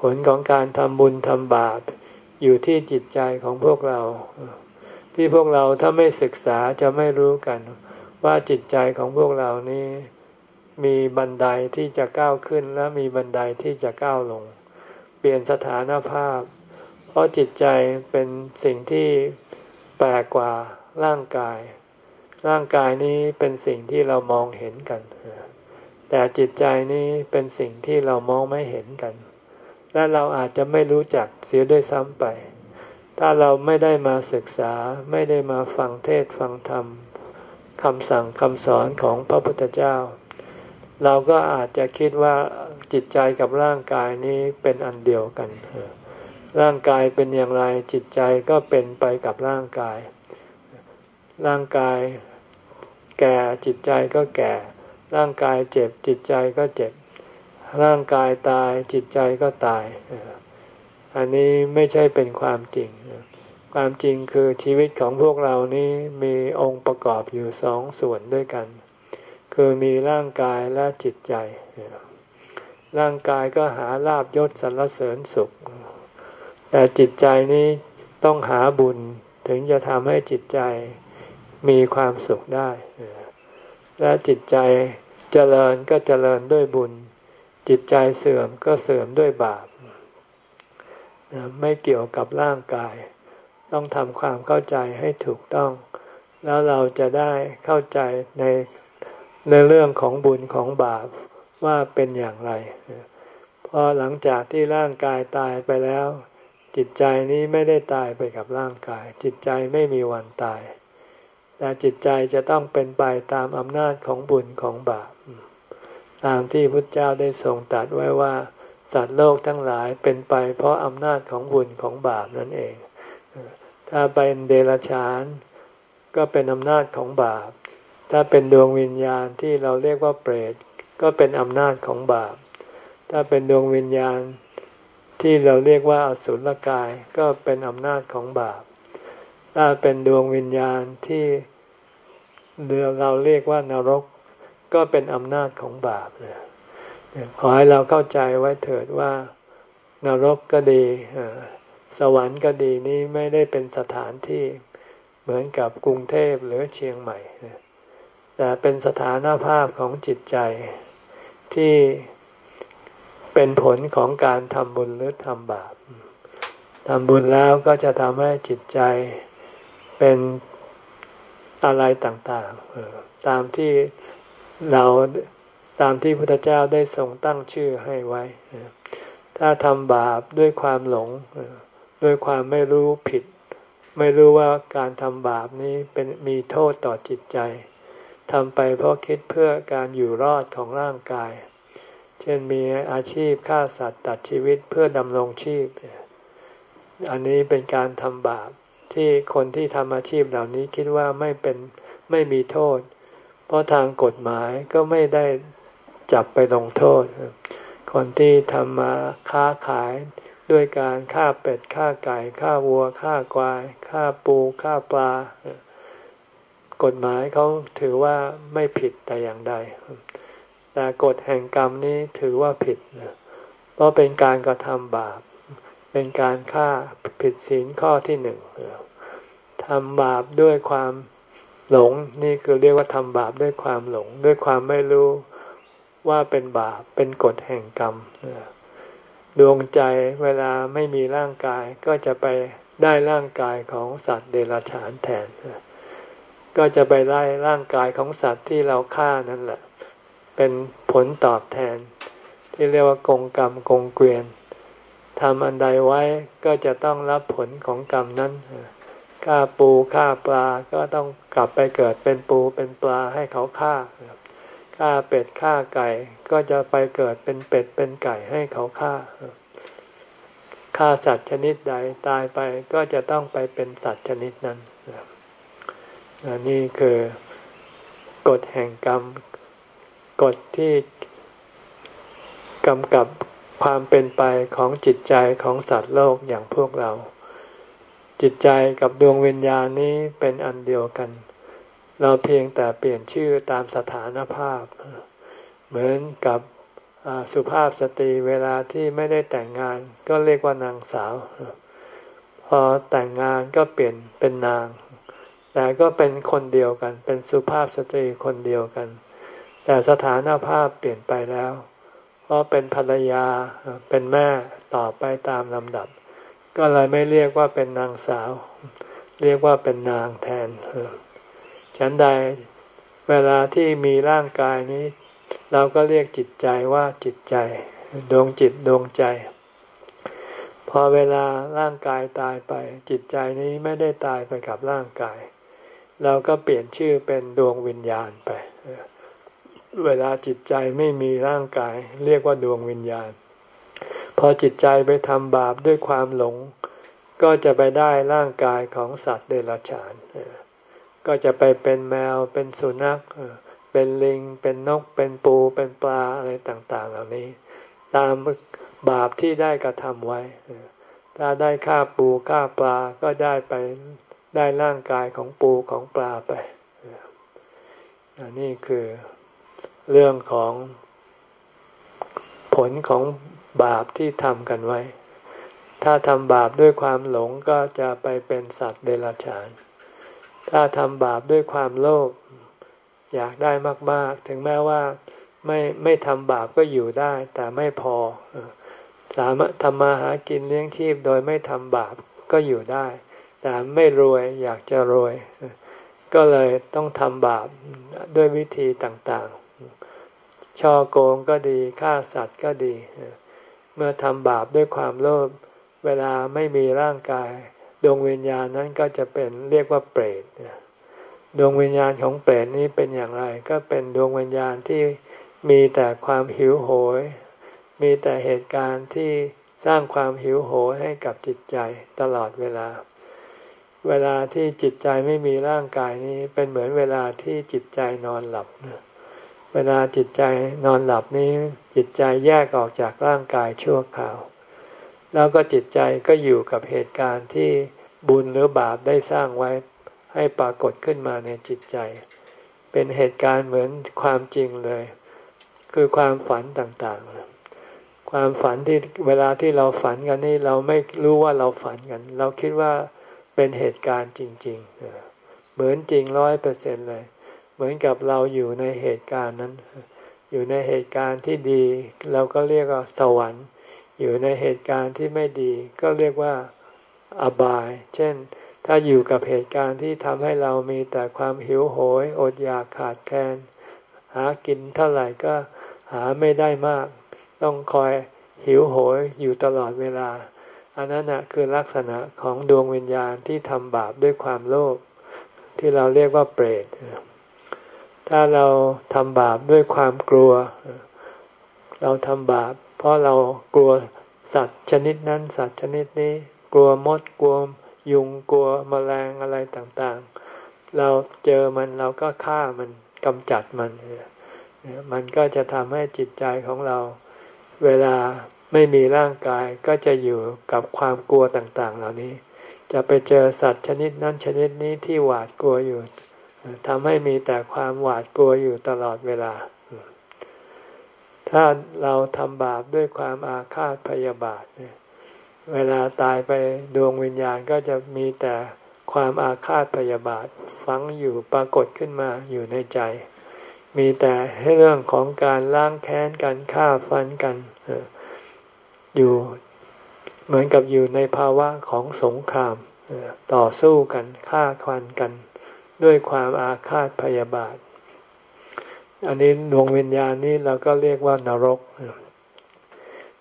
ผลของการทำบุญทำบาปอยู่ที่จิตใจของพวกเรา ที่พวกเราถ้าไม่ศึกษาจะไม่รู้กัน ว่าจิตใจของพวกเรานี้ มีบันไดที่จะก้าวขึ้นและมีบันไดที่จะก้าวลง เปลี่ยนสถานภาพ เพราะจิตใจเป็นสิ่งที่แปลกกว่าร่างกาย ร่างกายนี้เป็นสิ่งที่เรามองเห็นกัน แต่จิตใจนี้เป็นสิ่งที่เรามองไม่เห็นกัน และเราอาจจะไม่รู้จักเสียด้วยซ้ำไป ถ้าเราไม่ได้มาศึกษาไม่ได้มาฟังเทศฟังธรรมคำสั่งคำสอนของพระพุทธเจ้า เราก็อาจจะคิดว่าจิตใจกับร่างกายนี้เป็นอันเดียวกัน ร่างกายเป็นอย่างไรจิตใจก็เป็นไปกับร่างกาย ร่างกายแก่จิตใจก็แก่ ร่างกายเจ็บจิตใจก็เจ็บ ร่างกายตายจิตใจก็ตาย อันนี้ไม่ใช่เป็นความจริง ความจริงคือชีวิตของพวกเรานี้มีองค์ประกอบอยู่สองส่วนด้วยกัน คือมีร่างกายและจิตใจ ร่างกายก็หาลาบยศสรรเสริญสุข แต่จิตใจนี้ต้องหาบุญถึงจะทำให้จิตใจมีความสุขได้ และจิตใจเจริญก็เจริญด้วยบุญ จิตใจเสื่อมก็เสื่อมด้วยบาป ไม่เกี่ยวกับร่างกาย ต้องทำความเข้าใจให้ถูกต้อง แล้วเราจะได้เข้าใจใน ในเรื่องของบุญของบาปว่าเป็นอย่างไร เพราะหลังจากที่ร่างกายตายไปแล้ว จิตใจนี้ไม่ได้ตายไปกับร่างกาย จิตใจไม่มีวันตาย แต่จิตใจจะต้องเป็นไปตามอำนาจของบุญของบาป ตามที่พุทธเจ้าได้ทรงตรัสไว้ว่า สัตว์โลกทั้งหลายเป็นไปเพราะอำนาจของบุญของบาปนั่นเอง ถ้าเป็นเดรัจฉานก็เป็นอำนาจของบาป ถ้าเป็นดวงวิญญาณที่เราเรียกว่าเปรตก็เป็นอำนาจของบาป ถ้าเป็นดวงวิญญาณที่เราเรียกว่าอสุรกายก็เป็นอำนาจของบาป ถ้าเป็นดวงวิญญาณที่เราเรียกว่านรก ก็เป็นอำนาจของบาปเขอให้เราเข้าใจไว้เถิดว่านรกก็ดี สวรรค์ก็ดีนี้ไม่ได้เป็นสถานที่เหมือนกับกรุงเทพหรือเชียงใหม่ แต่เป็นสถานภาพของจิตใจที่เป็นผลของการทำบุญหรือทำบาปทำบุญแล้วก็จะทำให้จิตใจเป็นอะไรต่างๆ ตามที่เราตามที่พุทธเจ้าได้ทรงตั้งชื่อให้ไว้ ถ้าทำบาปด้วยความหลง ด้วยความไม่รู้ผิด ไม่รู้ว่าการทำบาปนี้เป็นมีโทษต่อจิตใจ ทำไปเพราะคิดเพื่อการอยู่รอดของร่างกาย เช่นมีอาชีพฆ่าสัตว์ตัดชีวิตเพื่อดำรงชีพ อันนี้เป็นการทำบาปที่คนที่ทำอาชีพเหล่านี้คิดว่าไม่เป็นไม่มีโทษ เพราะทางกฎหมายก็ไม่ได้จับไปลงโทษ คนที่ทำมาค้าขายด้วยการฆ่าเป็ดฆ่าไก่ฆ่าวัวฆ่าควายฆ่าปูฆ่าปลา กฎหมายเขาถือว่าไม่ผิดแต่อย่างใด แต่กฎแห่งกรรมนี้ถือว่าผิด เพราะเป็นการกระทำบาป เป็นการฆ่าผิดศีลข้อที่หนึ่งทำบาปด้วยความหลงนี่คือเรียกว่าทำบาปด้วยความหลง ด้วยความไม่รู้ว่าเป็นบาปเป็นกฎแห่งกรรมดวงใจเวลาไม่มีร่างกายก็จะไปได้ร่างกายของสัตว์เดรัจฉานแทน ก็จะไปไล่ร่างกายของสัตว์ที่เราฆ่านั่นแหละ เป็นผลตอบแทน ที่เรียกว่ากงกรรมกงเกวียนทำอันใดไว้ก็จะต้องรับผลของกรรมนั้นฆ่าปูฆ่าปลาก็ต้องกลับไปเกิดเป็นปูเป็นปลาให้เขาฆ่าฆ่าเป็ดฆ่าไก่ ก็จะไปเกิดเป็นเป็ดเป็นไก่ให้เขาฆ่าฆ่าสัตว์ชนิดใดตายไปก็จะต้องไปเป็นสัตว์ชนิดนั้น นี่คือกฎแห่งกรรม กฎที่กำกับความเป็นไปของจิตใจของสัตว์โลกอย่างพวกเรา จิตใจกับดวงวิญญาณนี้เป็นอันเดียวกัน เราเพียงแต่เปลี่ยนชื่อตามสถานภาพ เหมือนกับสุภาพสตรีเวลาที่ไม่ได้แต่งงานก็เรียกว่านางสาว พอแต่งงานก็เปลี่ยนเป็นนาง แต่ก็เป็นคนเดียวกัน เป็นสุภาพสตรีคนเดียวกัน แต่สถานภาพเปลี่ยนไปแล้ว เพราะเป็นภรรยาเป็นแม่ต่อไปตามลำดับ ก็เลยไม่เรียกว่าเป็นนางสาว เรียกว่าเป็นนางแทนฉันใดเวลาที่มีร่างกายนี้ เราก็เรียกจิตใจว่าจิตใจ ดวงจิตดวงใจ พอเวลาร่างกายตายไป จิตใจนี้ไม่ได้ตายไปกับร่างกาย เราก็เปลี่ยนชื่อเป็นดวงวิญญาณไป เวลาจิตใจไม่มีร่างกาย เรียกว่าดวงวิญญาณ พอจิตใจไปทำบาปด้วยความหลง ก็จะไปได้ร่างกายของสัตว์เดรัจฉาน ก็จะไปเป็นแมว เป็นสุนัข เป็นลิง เป็นนก เป็นปู เป็นปลาอะไรต่าง ๆ เหล่านี้ ตามบาปที่ได้กระทำไว้ ถ้าได้ฆ่าปูฆ่าปลาก็ได้ไป ได้ร่างกายของปูของปลาไปอันนี้คือเรื่องของผลของบาปที่ทำกันไว้ ถ้าทำบาปด้วยความหลงก็จะไปเป็นสัตว์เดรัจฉาน ถ้าทำบาปด้วยความโลภอยากได้มาก ๆ ถึงแม้ว่าไม่ไม่ทำบาปก็อยู่ได้ แต่ไม่พอสามารถทำมาหากินเลี้ยงชีพโดยไม่ทำบาปก็อยู่ได้ แต่ไม่รวยอยากจะรวย ก็เลยต้องทำบาปด้วยวิธีต่างๆ ช่อโกงก็ดีฆ่าสัตว์ก็ดี เมื่อทำบาปด้วยความโลภเวลาไม่มีร่างกายดวงวิญญาณนั้นก็จะเป็นเรียกว่าเปรตดวงวิญญาณของเปรตนี้เป็นอย่างไร ก็เป็นดวงวิญญาณที่มีแต่ความหิวโหย มีแต่เหตุการณ์ที่สร้างความหิวโหยให้กับจิตใจตลอดเวลา เวลาที่จิตใจไม่มีร่างกายนี้เป็นเหมือนเวลาที่จิตใจนอนหลับ เวลาจิตใจนอนหลับนี้จิตใจแยกออกจากร่างกายชั่วคราว แล้วก็จิตใจก็อยู่กับเหตุการณ์ที่บุญหรือบาปได้สร้างไว้ให้ปรากฏขึ้นมาในจิตใจ เป็นเหตุการณ์เหมือนความจริงเลย คือความฝันต่างๆ ความฝันที่เวลาที่เราฝันกันนี่เราไม่รู้ว่าเราฝันกัน เราคิดว่า เป็นเหตุการณ์จริง ๆ เหมือนจริงร้อยเปอร์เซ็นเลย เหมือนกับเราอยู่ในเหตุการณ์นั้น อยู่ในเหตุการณ์ที่ดี เราก็เรียกว่าสวรรค์ อยู่ในเหตุการณ์ที่ไม่ดี ก็เรียกว่าอบาย เช่น ถ้าอยู่กับเหตุการณ์ที่ทำให้เรามีแต่ความหิวโหย อดอยากขาดแคลน หากินเท่าไหร่ก็หาไม่ได้มาก ต้องคอยหิวโหยอยู่ตลอดเวลา อันนั้นนะคือลักษณะของดวงวิญญาณที่ทำบาปด้วยความโลภที่เราเรียกว่าเปรต ถ้าเราทำบาปด้วยความกลัว เราทำบาป เพราะเรากลัวสัตว์ชนิดนั้น สัตว์ชนิดนี้ กลัวมดกลัวยุงกลัวมแมลงอะไรต่างๆ เราเจอมันเราก็ฆ่ามันกำจัดมัน มันก็จะทำให้จิตใจของเราเวลา ไม่มีร่างกายก็จะอยู่กับความกลัวต่างๆ เหล่านี้ จะไปเจอสัตว์ชนิดนั้นชนิดนี้ที่หวาดกลัวอยู่ทำให้มีแต่ความหวาดกลัวอยู่ตลอดเวลา ถ้าเราทำบาปด้วยความอาฆาตพยาบาทเวลาตายไปดวงวิญญาณก็จะมีแต่ความอาฆาตพยาบาทฝังอยู่ปรากฏขึ้นมาอยู่ในใจ มีแต่ให้เรื่องของการล้างแค้นกันฆ่าฟันกัน อยู่เหมือนกับอยู่ในภาวะของสงครามต่อสู้กันฆ่าควันกัน ด้วยความอาฆาตพยาบาท อันนี้ดวงวิญญาณนี้เราก็เรียกว่านรก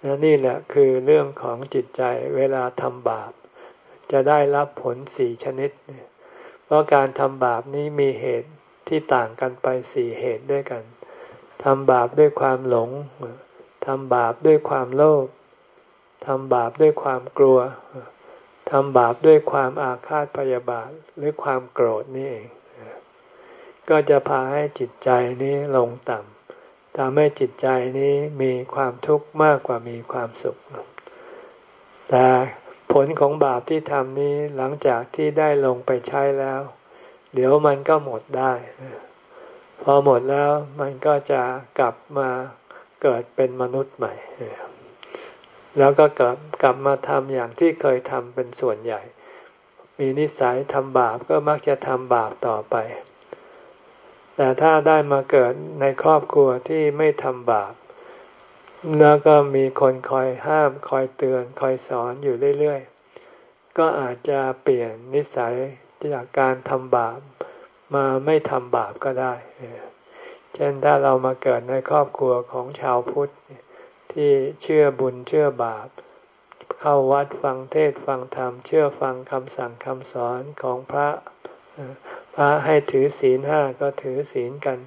นนี่แหละคือเรื่องของจิตใจเวลาทำบาป จะได้รับผลสี่ชนิด เพราะการทำบาปนี้มีเหตุที่ต่างกันไปสี่เหตุด้วยกันทำบาปด้วยความหลงทำบาปด้วยความโลภ ทำบาปด้วยความกลัวทำบาปด้วยความอาฆาตพยาบาทหรือความโกรธนี่เองก็จะพาให้จิตใจนี้ลงต่ำทำให้จิตใจนี้มีความทุกข์มากกว่ามีความสุข แต่ผลของบาปที่ทำนี้หลังจากที่ได้ลงไปใช้แล้ว เดี๋ยวมันก็หมดได้ พอหมดแล้วมันก็จะกลับมาเกิดเป็นมนุษย์ใหม่ แล้วก็กลับกลับมาทำอย่างที่เคยทำเป็นส่วนใหญ่ มีนิสัยทำบาปก็มักจะทำบาปต่อไป แต่ถ้าได้มาเกิดในครอบครัวที่ไม่ทำบาป แล้วก็มีคนคอยห้าม คอยเตือน คอยสอนอยู่เรื่อยๆ ก็อาจจะเปลี่ยนนิสัยจากการทำบาปมาไม่ทำบาปก็ได้ เช่นถ้าเรามาเกิดในครอบครัวของชาวพุทธ ที่เชื่อบุญเชื่อบาป เข้าวัดฟังเทศฟังธรรม เชื่อฟังคำสั่งคำสอนของพระ พระให้ถือศีลห้าก็ถือศีลกัน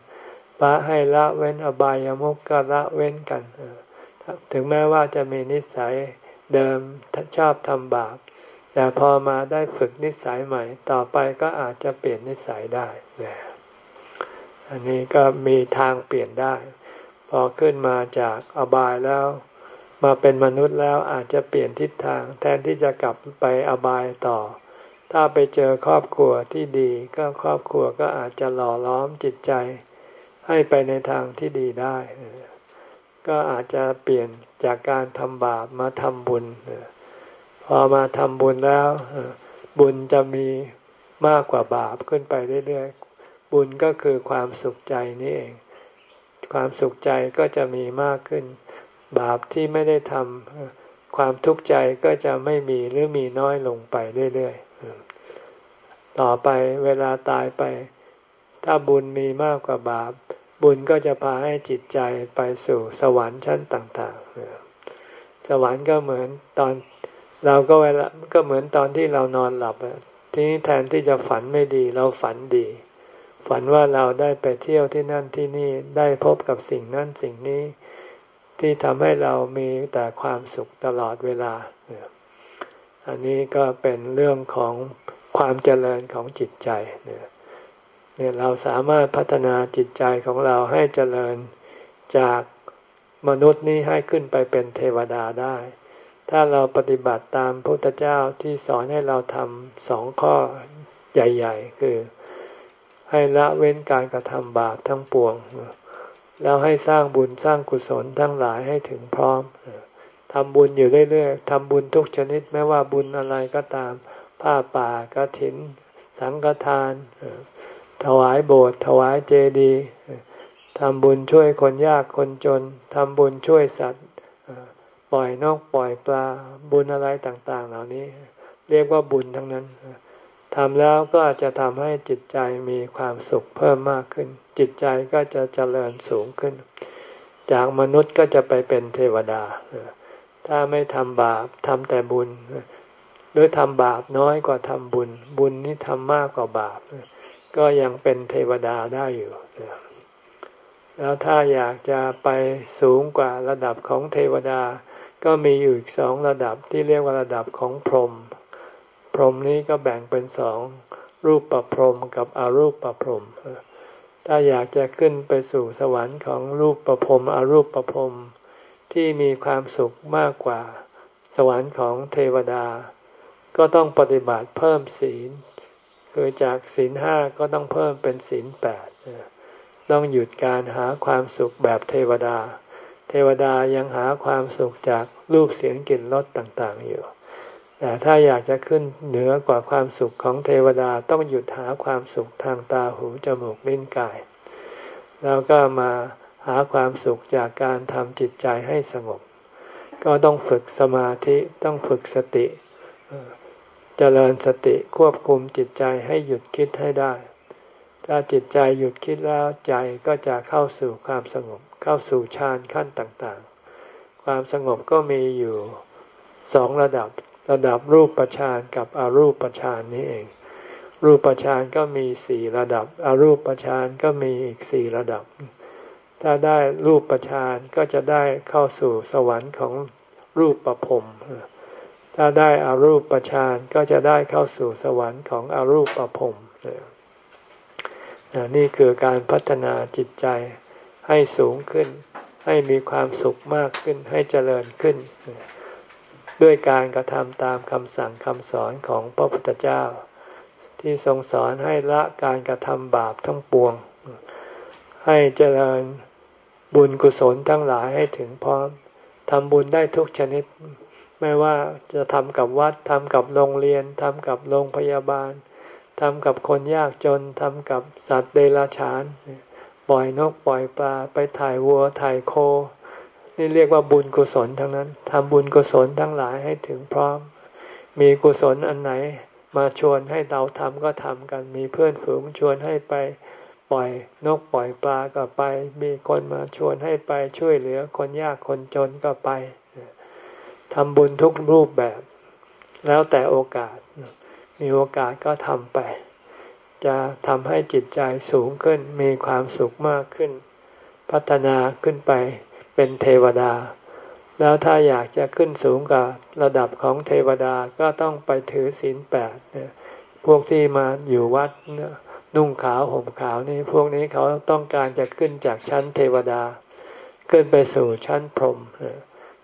พระให้ละเว้นอบายามุกก็ละเว้นกัน ถึงแม้ว่าจะมีนิสัยเดิมชอบทำบาป แต่พอมาได้ฝึกนิสัยใหม่ ต่อไปก็อาจจะเปลี่ยนนิสัยได้ อันนี้ก็มีทางเปลี่ยนได้ พอขึ้นมาจากอบายแล้ว มาเป็นมนุษย์แล้วอาจจะเปลี่ยนทิศทาง แทนที่จะกลับไปอบายต่อ ถ้าไปเจอครอบครัวที่ดี ก็ครอบครัวก็อาจจะหล่อล้อมจิตใจ ให้ไปในทางที่ดีได้ ก็อาจจะเปลี่ยนจากการทำบาปมาทำบุญ พอมาทำบุญแล้ว บุญจะมีมากกว่าบาปขึ้นไปเรื่อยๆ บุญก็คือความสุขใจนี่เอง ความสุขใจก็จะมีมากขึ้น บาปที่ไม่ได้ทำความทุกข์ใจก็จะไม่มีหรือมีน้อยลงไปเรื่อยๆ ต่อไปเวลาตายไป ถ้าบุญมีมากกว่าบาป บุญก็จะพาให้จิตใจไปสู่สวรรค์ชั้นต่างๆ สวรรค์ก็เหมือนตอนเราก็เวลาก็เหมือนตอนที่เรานอนหลับทีนี้แทนที่จะฝันไม่ดี เราฝันดี ฝันว่าเราได้ไปเที่ยวที่นั่นที่นี่ได้พบกับสิ่งนั้นสิ่งนี้ ที่ทำให้เรามีแต่ความสุขตลอดเวลา อันนี้ก็เป็นเรื่องของความเจริญของจิตใจเนี่ยเราสามารถพัฒนาจิตใจของเราให้เจริญจากมนุษย์นี้ให้ขึ้นไปเป็นเทวดาได้ ถ้าเราปฏิบัติตามพระพุทธเจ้าที่สอนให้เราทำสองข้อใหญ่ ๆ คือ ให้ละเว้นการกระทำบาปทั้งปวง แล้วให้สร้างบุญสร้างกุศลทั้งหลายให้ถึงพร้อมทำบุญอยู่เรื่อยๆทำบุญทุกชนิดไม่ว่าบุญอะไรก็ตาม ผ้าป่ากระถิน สังฆทาน ถวายโบสถ์ถวายเจดีย์ทำบุญช่วยคนยากคนจน ทำบุญช่วยสัตว์ปล่อยนกปล่อยปลาบุญอะไรต่าง ๆ เหล่านี้ เรียกว่าบุญทั้งนั้น ทำแล้วก็จะทำให้จิตใจมีความสุขเพิ่มมากขึ้น จิตใจก็จะเจริญสูงขึ้น จากมนุษย์ก็จะไปเป็นเทวดา ถ้าไม่ทำบาปทำแต่บุญ หรือทำบาปน้อยกว่าทำบุญ บุญนี้ทำมากกว่าบาป ก็ยังเป็นเทวดาได้อยู่แล้วถ้าอยากจะไปสูงกว่าระดับของเทวดา ก็มีอยู่อีกสองระดับที่เรียกว่าระดับของพรหม พรหมนี้ก็แบ่งเป็นสองรูปประพรหมกับอรูปประพรหมถ้าอยากจะขึ้นไปสู่สวรรค์ของรูปประพรหมอรูปประพรหมที่มีความสุขมากกว่า สวรรค์ของเทวดา ก็ต้องปฏิบัติเพิ่มศีล คือจากศีลห้าก็ต้องเพิ่มเป็นศีลแปดต้องหยุดการหาความสุขแบบเทวดา เทวดายังหาความสุขจากรูปเสียงกลิ่นรสต่างๆอยู่ แต่ถ้าอยากจะขึ้นเหนือกว่าความสุขของเทวดาต้องหยุดหาความสุขทางตาหูจมูกลิ้นกาย แล้วก็มาหาความสุขจากการทำจิตใจให้สงบ ก็ต้องฝึกสมาธิต้องฝึกสติเจริญสติควบคุมจิตใจให้หยุดคิดให้ได้ ถ้าจิตใจหยุดคิดแล้วใจก็จะเข้าสู่ความสงบ เข้าสู่ฌานขั้นต่างๆ ความสงบก็มีอยู่สองระดับ ระดับรูปฌานกับอรูปฌานนี้เอง รูปฌานก็มีสี่ระดับ อรูปฌานก็มีอีกสี่ระดับ ถ้าได้รูปฌานก็จะได้เข้าสู่สวรรค์ของรูปประพรมถ้าได้อารูปฌานก็จะได้เข้าสู่สวรรค์ของอรูปประพรมนี่คือการพัฒนาจิตใจให้สูงขึ้น ให้มีความสุขมากขึ้น ให้เจริญขึ้น ด้วยการกระทำตามคำสั่งคำสอนของพระพุทธเจ้า ที่ทรงสอนให้ละการกระทำบาปทั้งปวง ให้เจริญบุญกุศลทั้งหลายให้ถึงพร้อมทำบุญได้ทุกชนิด ไม่ว่าจะทำกับวัดทำกับโรงเรียนทำกับโรงพยาบาลทำกับคนยากจนทำกับสัตว์เดรัจฉาน ปล่อยนกปล่อยปลาไปถ่ายวัวถ่ายโค นี่เรียกว่าบุญกุศลทั้งนั้นทำบุญกุศลทั้งหลายให้ถึงพร้อม มีกุศลอันไหน มาชวนให้เราทำก็ทำกัน มีเพื่อนฝูงชวนให้ไปปล่อยนกปล่อยปลาก็ไป มีคนมาชวนให้ไปช่วยเหลือคนยากคนจนก็ไปทำบุญทุกรูปแบบ แล้วแต่โอกาส มีโอกาสก็ทำไป จะทำให้จิตใจสูงขึ้น มีความสุขมากขึ้น พัฒนาขึ้นไป เป็นเทวดา แล้วถ้าอยากจะขึ้นสูงกับระดับของเทวดาก็ต้องไปถือศีลแปดพวกที่มาอยู่วัดนุ่งขาวห่มขาวนี่พวกนี้เขาต้องการจะขึ้นจากชั้นเทวดา ขึ้นไปสู่ชั้นพรหม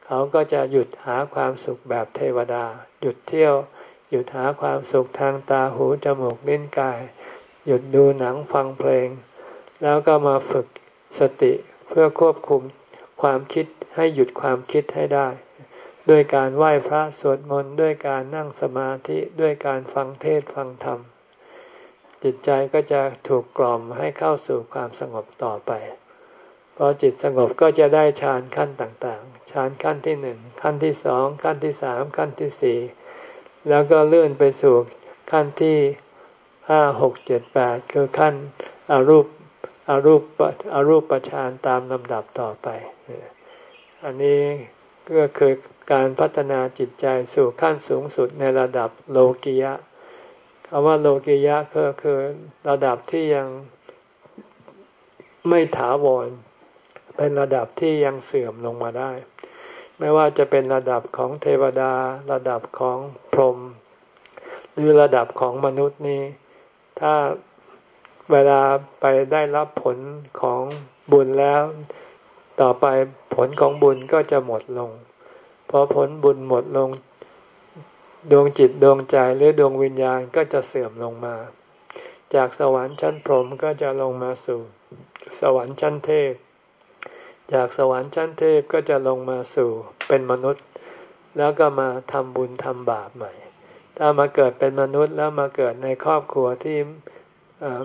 เขาก็จะหยุดหาความสุขแบบเทวดา หยุดเที่ยว หยุดหาความสุขทางตาหูจมูกลิ้นกาย หยุดดูหนังฟังเพลง แล้วก็มาฝึกสติเพื่อควบคุม ความคิดให้หยุดความคิดให้ได้ ด้วยการไหว้พระสวดมนต์ด้วยการนั่งสมาธิด้วยการฟังเทศฟังธรรม จิตใจก็จะถูกกล่อมให้เข้าสู่ความสงบต่อไปพอจิตสงบก็จะได้ฌานขั้นต่างๆฌานขั้นที่หนึ่งขั้นที่สองขั้นที่สามขั้นที่สี่แล้วก็เลื่อนไปสู่ขั้นที่ห้าหกเจ็ดแปดคือขั้นอรูป อรูปอรูปฌานตามลำดับต่อไป อันนี้ก็คือการพัฒนาจิตใจสู่ขั้นสูงสุดในระดับโลกิยะคำว่าโลกิยะก็คือระดับที่ยังไม่ถาวร เป็นระดับที่ยังเสื่อมลงมาได้ ไม่ว่าจะเป็นระดับของเทวดา ระดับของพรหมหรือระดับของมนุษย์นี้ ถ้า เวลาไปได้รับผลของบุญแล้ว ต่อไปผลของบุญก็จะหมดลงพอผลบุญหมดลงดวงจิตดวงใจหรือดวงวิญญาณก็จะเสื่อมลงมา จากสวรรค์ชั้นพรหมก็จะลงมาสู่ สวรรค์ชั้นเทพ จากสวรรค์ชั้นเทพก็จะลงมาสู่เป็นมนุษย์ แล้วก็มาทำบุญทำบาปใหม่ ถ้ามาเกิดเป็นมนุษย์แล้วมาเกิดในครอบครัวที่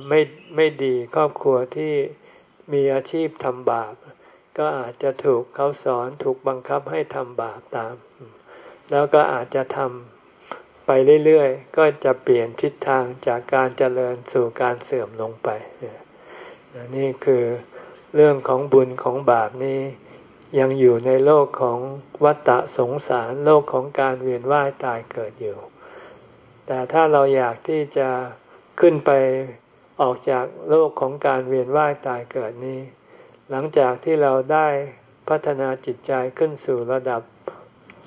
ไม่ไม่ดีครอบครัวที่มีอาชีพทำบาป ก็อาจจะถูกเขาสอนถูกบังคับให้ทำบาปตาม แล้วก็อาจจะทำไปเรื่อยๆ ก็จะเปลี่ยนทิศทางจากการเจริญสู่การเสื่อมลงไป นี่คือเรื่องของบุญของบาปนี้ยังอยู่ในโลกของวัฏฏะสงสารโลกของการเวียนว่ายตายเกิดอยู่ แต่ถ้าเราอยากที่จะขึ้นไป ออกจากโลกของการเวียนว่ายตายเกิดนี้ หลังจากที่เราได้พัฒนาจิตใจขึ้นสู่ระดับ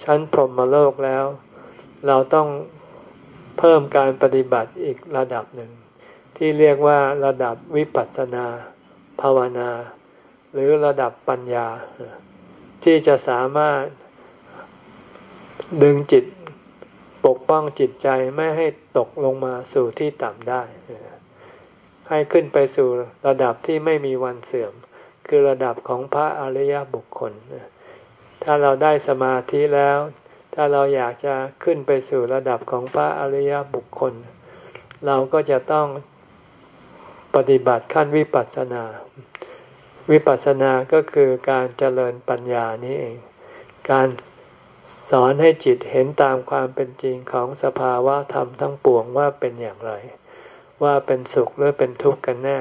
ชั้นพรหมโลกแล้ว เราต้องเพิ่มการปฏิบัติอีกระดับหนึ่ง ที่เรียกว่าระดับวิปัสสนา ภาวนา หรือระดับปัญญา ที่จะสามารถดึงจิตปกป้องจิตใจไม่ให้ตกลงมาสู่ที่ต่ำได้ ให้ขึ้นไปสู่ระดับที่ไม่มีวันเสื่อม คือระดับของพระอริยบุคคล ถ้าเราได้สมาธิแล้ว ถ้าเราอยากจะขึ้นไปสู่ระดับของพระอริยบุคคล เราก็จะต้องปฏิบัติขั้นวิปัสสนา วิปัสสนาก็คือการเจริญปัญญานี้เอง การสอนให้จิตเห็นตามความเป็นจริงของสภาวะธรรมทั้งปวงว่าเป็นอย่างไร ว่าเป็นสุขหรือเป็นทุกข์กันแน่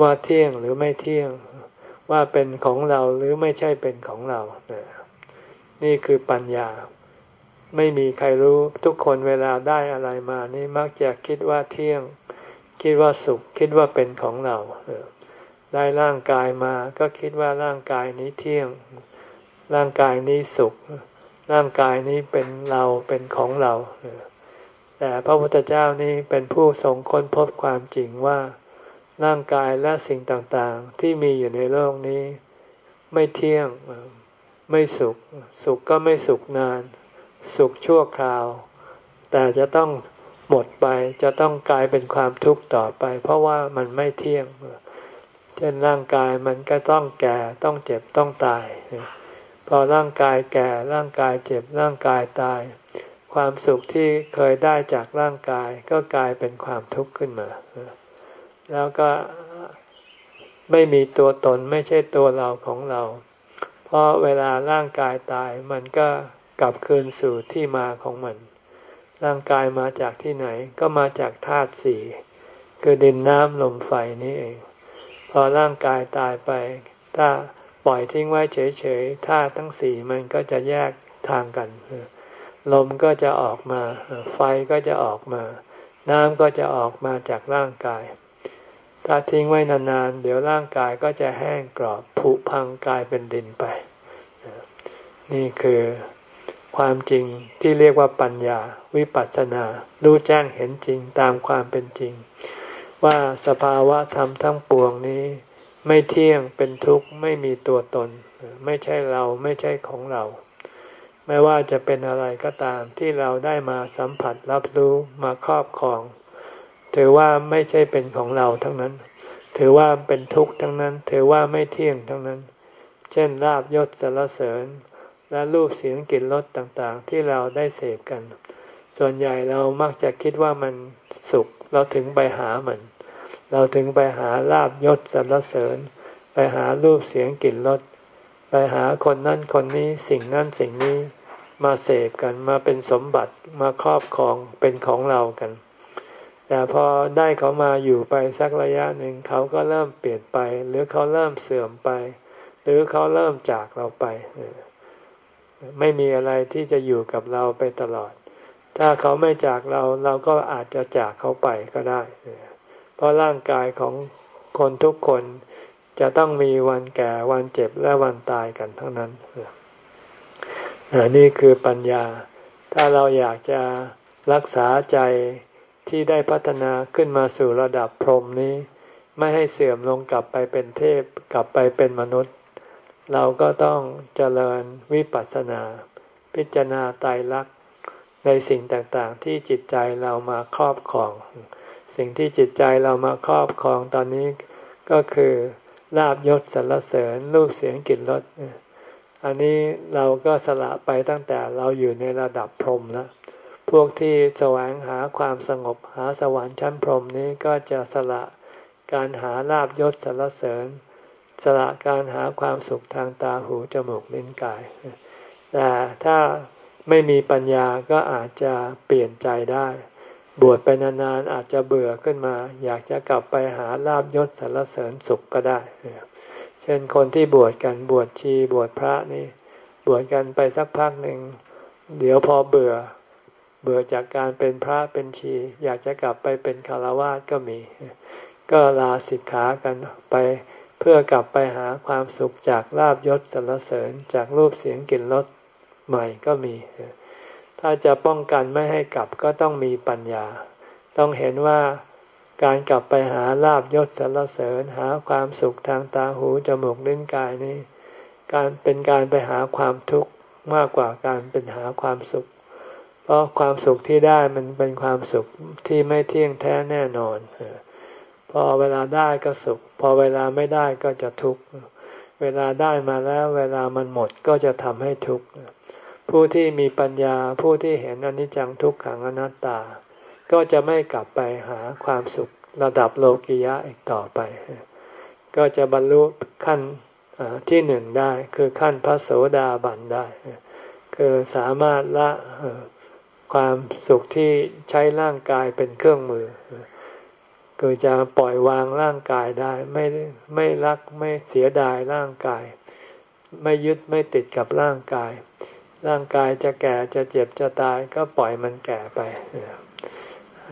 ว่าเที่ยงหรือไม่เที่ยง ว่าเป็นของเราหรือไม่ใช่เป็นของเรา นี่คือปัญญา ไม่มีใครรู้ทุกคนเวลาได้อะไรมานี่มักจะคิดว่าเที่ยง คิดว่าสุข คิดว่าเป็นของเราได้ร่างกายมาก็คิดว่าร่างกายนี้เที่ยง ร่างกายนี้สุข ร่างกายนี้เป็นเราเป็นของเรา แต่พระพุทธเจ้านี้เป็นผู้ทรงค้นพบความจริงว่า ร่างกายและสิ่งต่างๆ ที่มีอยู่ในโลกนี้ ไม่เที่ยงไม่สุข สุขก็ไม่สุขนาน สุขชั่วคราว แต่จะต้องหมดไปจะต้องกลายเป็นความทุกข์ต่อไป เพราะว่ามันไม่เที่ยงเช่นร่างกายมันก็ต้องแก่ต้องเจ็บต้องตาย พอร่างกายแก่ร่างกายเจ็บร่างกายตาย ความสุขที่เคยได้จากร่างกายก็กลายเป็นความทุกข์ขึ้นมา แล้วก็ไม่มีตัวตนไม่ใช่ตัวเราของเรา เพราะเวลาร่างกายตายมันก็กลับคืนสู่ที่มาของมัน ร่างกายมาจากที่ไหนก็มาจากธาตุสี่คือดินน้ำลมไฟนี่เอง พอร่างกายตายไป ถ้าปล่อยทิ้งไว้เฉยๆธาตุทั้งสี่มันก็จะแยกทางกัน ลมก็จะออกมา ไฟก็จะออกมา น้ำก็จะออกมาจากร่างกาย ถ้าทิ้งไว้นานๆ เดี๋ยวร่างกายก็จะแห้งกรอบผุพังกลายเป็นดินไป นี่คือความจริงที่เรียกว่าปัญญา วิปัสสนา รู้แจ้งเห็นจริงตามความเป็นจริง ว่าสภาวะธรรมทั้งปวงนี้ ไม่เที่ยงเป็นทุกข์ไม่มีตัวตน ไม่ใช่เราไม่ใช่ของเรา ไม่ว่าจะเป็นอะไรก็ตามที่เราได้มาสัมผัสรับรู้มาครอบครอง ถือว่าไม่ใช่เป็นของเราทั้งนั้น ถือว่าเป็นทุกข์ทั้งนั้น ถือว่าไม่เที่ยงทั้งนั้น เช่นลาบยศสรรเสริญ และรูปเสียงกลิ่นรสต่างๆ ที่เราได้เสพกัน ส่วนใหญ่เรามักจะคิดว่ามันสุขเราถึงไปหามัน เราถึงไปหาลาบยศสรรเสริญ ไปหารูปเสียงกลิ่นรสไปหาคนนั่นคนนี้สิ่งนั่นสิ่งนี้ มาเสพกันมาเป็นสมบัติมาครอบครองเป็นของเรากัน แต่พอได้เขามาอยู่ไปสักระยะหนึ่งเขาก็เริ่มเปลี่ยนไป หรือเขาเริ่มเสื่อมไป หรือเขาเริ่มจากเราไป ไม่มีอะไรที่จะอยู่กับเราไปตลอด ถ้าเขาไม่จากเราเราก็อาจจะจากเขาไปก็ได้ เพราะร่างกายของคนทุกคนจะต้องมีวันแก่วันเจ็บและวันตายกันทั้งนั้น นี่คือปัญญา ถ้าเราอยากจะรักษาใจที่ได้พัฒนาขึ้นมาสู่ระดับพรหมนี้ ไม่ให้เสื่อมลงกลับไปเป็นเทพกลับไปเป็นมนุษย์ เราก็ต้องเจริญวิปัสสนา พิจารณาตายรักในสิ่งต่างๆ ที่จิตใจเรามาครอบครอง สิ่งที่จิตใจเรามาครอบครองตอนนี้ก็คือลาบยศสรรเสริญรูปเสียงกลิ่นรส อันนี้เราก็สละไปตั้งแต่เราอยู่ในระดับพรหมแล้วพวกที่แสวงหาความสงบหาสวรรค์ชั้นพรหมนี้ก็จะสละการหาลาบยศสรรเสริญ สละการหาความสุขทางตาหูจมูกลิ้นกาย แต่ถ้าไม่มีปัญญาก็อาจจะเปลี่ยนใจได้ บวชไปนานๆอาจจะเบื่อขึ้นมา อยากจะกลับไปหาลาบยศสรรเสริญสุขก็ได้ เช่นคนที่บวชกันบวชชีบวชพระนี่ บวชกันไปสักพักหนึ่ง เดี๋ยวพอเบื่อ เบื่อจากการเป็นพระเป็นชี อยากจะกลับไปเป็นคารวะก็มี ก็ลาสิกขากันไปเพื่อกลับไปหาความสุขจากลาบยศสรรเสริญจากรูปเสียงกลิ่นรสใหม่ก็มี ถ้าจะป้องกันไม่ให้กลับก็ต้องมีปัญญา ต้องเห็นว่า การกลับไปหาลาบยศสรรเสริญหาความสุขทางตาหูจมูกลิ้นกายนี้ การเป็นการไปหาความทุกข์มากกว่าการเป็นหาความสุข เพราะความสุขที่ได้มันเป็นความสุขที่ไม่เที่ยงแท้แน่นอนพอเวลาได้ก็สุข พอเวลาไม่ได้ก็จะทุกข์เวลาได้มาแล้ว เวลามันหมดก็จะทำให้ทุกข์ผู้ที่มีปัญญาผู้ที่เห็นอนิจจังทุกขังอนัตตา ก็จะไม่กลับไปหาความสุขระดับโลกิยะอีกต่อไป ก็จะบรรลุขั้นที่หนึ่งได้คือขั้นพระโสดาบันได้ คือสามารถละความสุขที่ใช้ร่างกายเป็นเครื่องมือ คือจะปล่อยวางร่างกายได้ ไม่ไม่รักไม่เสียดายร่างกาย ไม่ยึดไม่ติดกับร่างกาย ร่างกายจะแก่จะเจ็บจะตายก็ปล่อยมันแก่ไป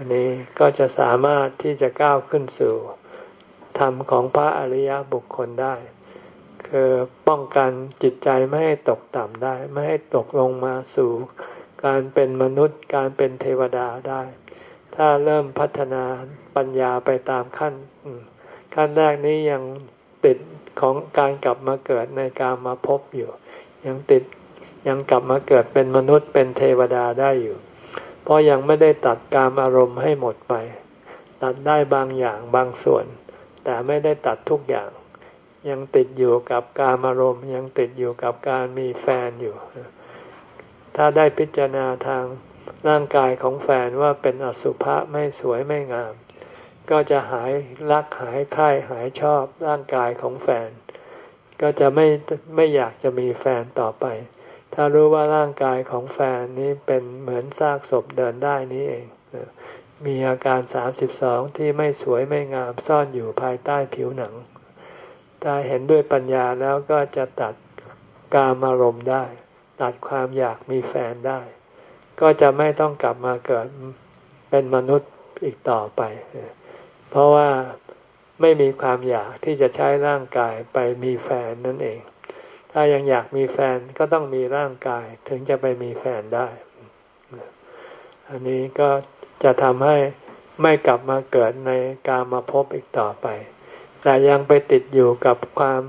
นนี้ก็จะสามารถที่จะก้าวขึ้นสู่ธรรมของพระอริยบุคคลได้ คือป้องกันจิตใจไม่ให้ตกต่ำได้ ไม่ให้ตกลงมาสู่ การเป็นมนุษย์ การเป็นเทวดาได้ ถ้าเริ่มพัฒนาปัญญาไปตามขั้น ขั้นแรกนี้ยังติดของการกลับมาเกิดในการมาพบอยู่ ยังติดยังกลับมาเกิดเป็นมนุษย์เป็นเทวดาได้อยู่ เพราะยังไม่ได้ตัดการอารมณ์ให้หมดไป ตัดได้บางอย่างบางส่วน แต่ไม่ได้ตัดทุกอย่าง ยังติดอยู่กับการอารมณ์ ยังติดอยู่กับการมีแฟนอยู่ ถ้าได้พิจารณาทางร่างกายของแฟนว่าเป็นอสุภะไม่สวยไม่งาม ก็จะหายรักหายใคร่หายชอบร่างกายของแฟน ก็จะไม่ไม่อยากจะมีแฟนต่อไป ถ้ารู้ว่าร่างกายของแฟนนี้เป็นเหมือนซากศพเดินได้นี้เอง มีอาการสามสิบสองที่ไม่สวยไม่งามซ่อนอยู่ภายใต้ผิวหนัง ถ้าเห็นด้วยปัญญาแล้วก็จะตัดกามารมณ์ได้ ตัดความอยากมีแฟนได้ ก็จะไม่ต้องกลับมาเกิดเป็นมนุษย์อีกต่อไป เพราะว่าไม่มีความอยากที่จะใช้ร่างกายไปมีแฟนนั่นเอง ถ้ายังอยากมีแฟนก็ต้องมีร่างกาย ถึงจะไปมีแฟนได้ อันนี้ก็จะทำให้ไม่กลับมาเกิดในกามาพบอีกต่อไป แต่ยังไปติดอยู่กับความ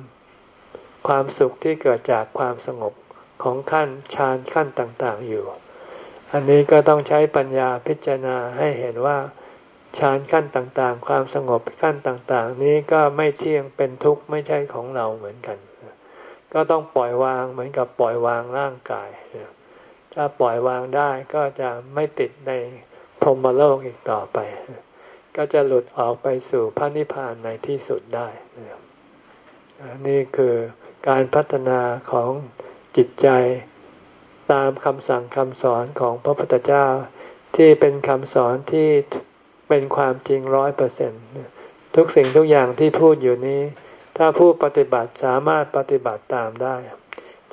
ความสุขที่เกิดจากความสงบของขั้นฌานขั้นต่างๆอยู่ อันนี้ก็ต้องใช้ปัญญาพิจารณาให้เห็นว่าฌานขั้นต่างๆ ความสงบขั้นต่างๆ นี้ก็ไม่เที่ยงเป็นทุกข์ไม่ใช่ของเราเหมือนกัน ก็ต้องปล่อยวางเหมือนกับปล่อยวางร่างกาย ถ้าปล่อยวางได้ก็จะไม่ติดในพรหมโลกอีกต่อไป ก็จะหลุดออกไปสู่พระนิพพานในที่สุดได้นี่คือการพัฒนาของจิตใจตามคำสั่งคำสอนของพระพุทธเจ้าที่เป็นคำสอนที่เป็นความจริงร้อยเปอร์เซ็นทุกสิ่งทุกอย่างที่พูดอยู่นี้ ถ้าผู้ปฏิบัติสามารถปฏิบัติตามได้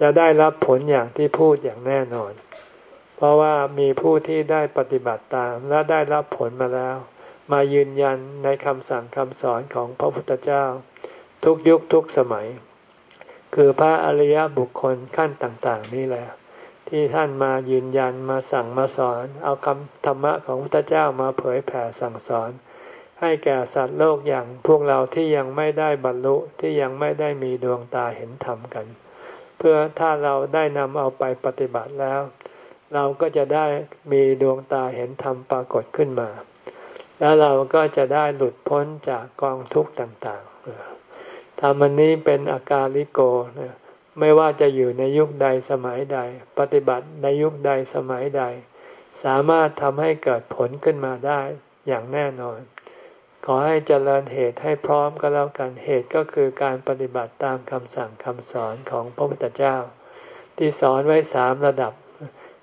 จะได้รับผลอย่างที่พูดอย่างแน่นอน เพราะว่ามีผู้ที่ได้ปฏิบัติตามและได้รับผลมาแล้ว มายืนยันในคำสั่งคำสอนของพระพุทธเจ้า ทุกยุคทุกสมัย คือพระอริยบุคคลขั้นต่างๆ นี่แหละที่ท่านมายืนยันมาสั่งมาสอน เอาคำธรรมะของพระพุทธเจ้ามาเผยแผ่สั่งสอน ให้แก่สัตว์โลกอย่างพวกเราที่ยังไม่ได้บรรลุที่ยังไม่ได้มีดวงตาเห็นธรรมกัน เพื่อถ้าเราได้นำเอาไปปฏิบัติแล้ว เราก็จะได้มีดวงตาเห็นธรรมปรากฏขึ้นมา แล้วเราก็จะได้หลุดพ้นจากกองทุกข์ต่างๆธรรมนี้เป็นอาการลิโกนะไม่ว่าจะอยู่ในยุคใดสมัยใด ปฏิบัติในยุคใดสมัยใด สามารถทำให้เกิดผลขึ้นมาได้อย่างแน่นอน ขอให้เจริญเหตุให้พร้อมก็แล้วกันเหตุก็คือการปฏิบัติตามคำสั่งคำสอนของพระพุทธเจ้า ที่สอนไว้สามระดับ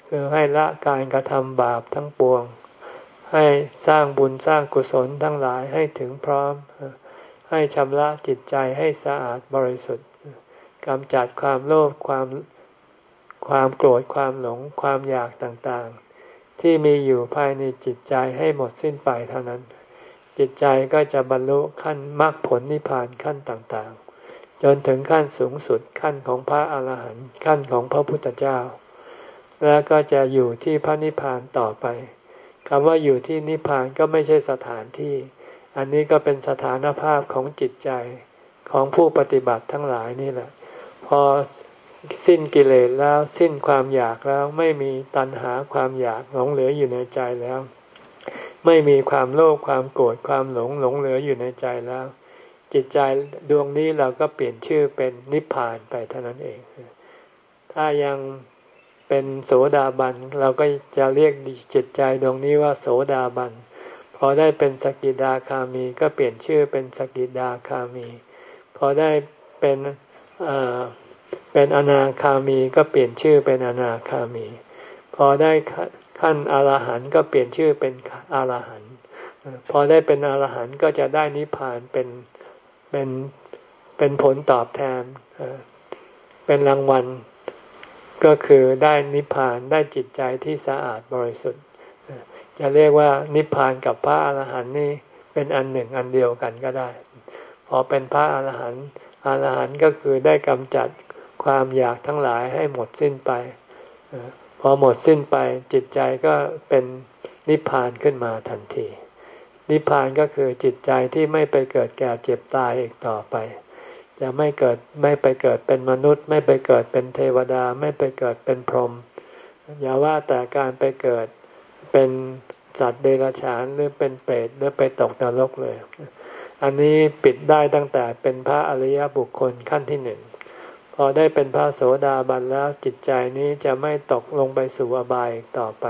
คือให้ละการกระทำบาปทั้งปวง ให้สร้างบุญสร้างกุศลทั้งหลายให้ถึงพร้อม ให้ชำระจิตใจให้สะอาดบริสุทธิ์กำจัดความโลภความความโกรธความหลงความอยากต่างๆ ที่มีอยู่ภายในจิตใจให้หมดสิ้นไปเท่านั้น จิตใจก็จะบรรลุขั้นมรรคผลนิพพานขั้นต่างๆ จนถึงขั้นสูงสุดขั้นของพระอาหารหันต์ขั้นของพระพุทธเจ้า แล้วก็จะอยู่ที่พระนิพพานต่อไปคำว่าอยู่ที่นิพพานก็ไม่ใช่สถานที่ อันนี้ก็เป็นสถานภาพของจิตใจของผู้ปฏิบัติทั้งหลายนี่แหละ พอสิ้นกิเลสแล้วสิ้นความอยากแล้วไม่มีตัณหาความอยากหลงเหลืออยู่ในใจแล้ว ไม่มีความโลภความโกรธความหลงหลงเหลืออยู่ในใจแล้ว จิตใจดวงนี้เราก็เปลี่ยนชื่อเป็นนิพพานไปเท่านั้นเอง ถ้ายังเป็นโสดาบันเราก็จะเรียกจิตใจดวงนี้ว่าโสดาบันพอได้เป็นสกิดาคามี ก็เปลี่ยนชื่อเป็นสกิดาคามี พอได้เป็นเป็นอนาคามี ก็เปลี่ยนชื่อเป็นอนาคามี พอได้ ขั้นอรหันต์ก็เปลี่ยนชื่อเป็นอรหันต์พอได้เป็นอรหันต์ก็จะได้นิพพานเป็นเป็นเป็นผลตอบแทนเป็นรางวัล ก็คือได้นิพพานได้จิตใจที่สะอาดบริสุทธิ์จะเรียกว่านิพพานกับพระอาหารหันต์นี่เป็นอันหนึ่งอันเดียวกันก็ได้ พอเป็นพระอาหารหันต์อาหารหันต์ก็คือได้กำจัดความอยากทั้งหลายให้หมดสิ้นไป พอหมดสิ้นไปจิตใจก็เป็นนิพพานขึ้นมาทันที นิพพานก็คือจิตใจที่ไม่ไปเกิดแก่เจ็บตายอีกต่อไป จะไม่เกิดไม่ไปเกิดเป็นมนุษย์ ไม่ไปเกิดเป็นเทวดา ไม่ไปเกิดเป็นพรหมอย่าว่าแต่การไปเกิดเป็นสัตว์เดรัจฉานหรือเป็นเปรตหรือไปตกนรกเลย อันนี้ปิดได้ตั้งแต่เป็นพระอริยบุคคลขั้นที่หนึ่ง อได้เป็นพระโสดาบันแล้วจิตใจนี้จะไม่ตกลงไปสู่อบายต่อไป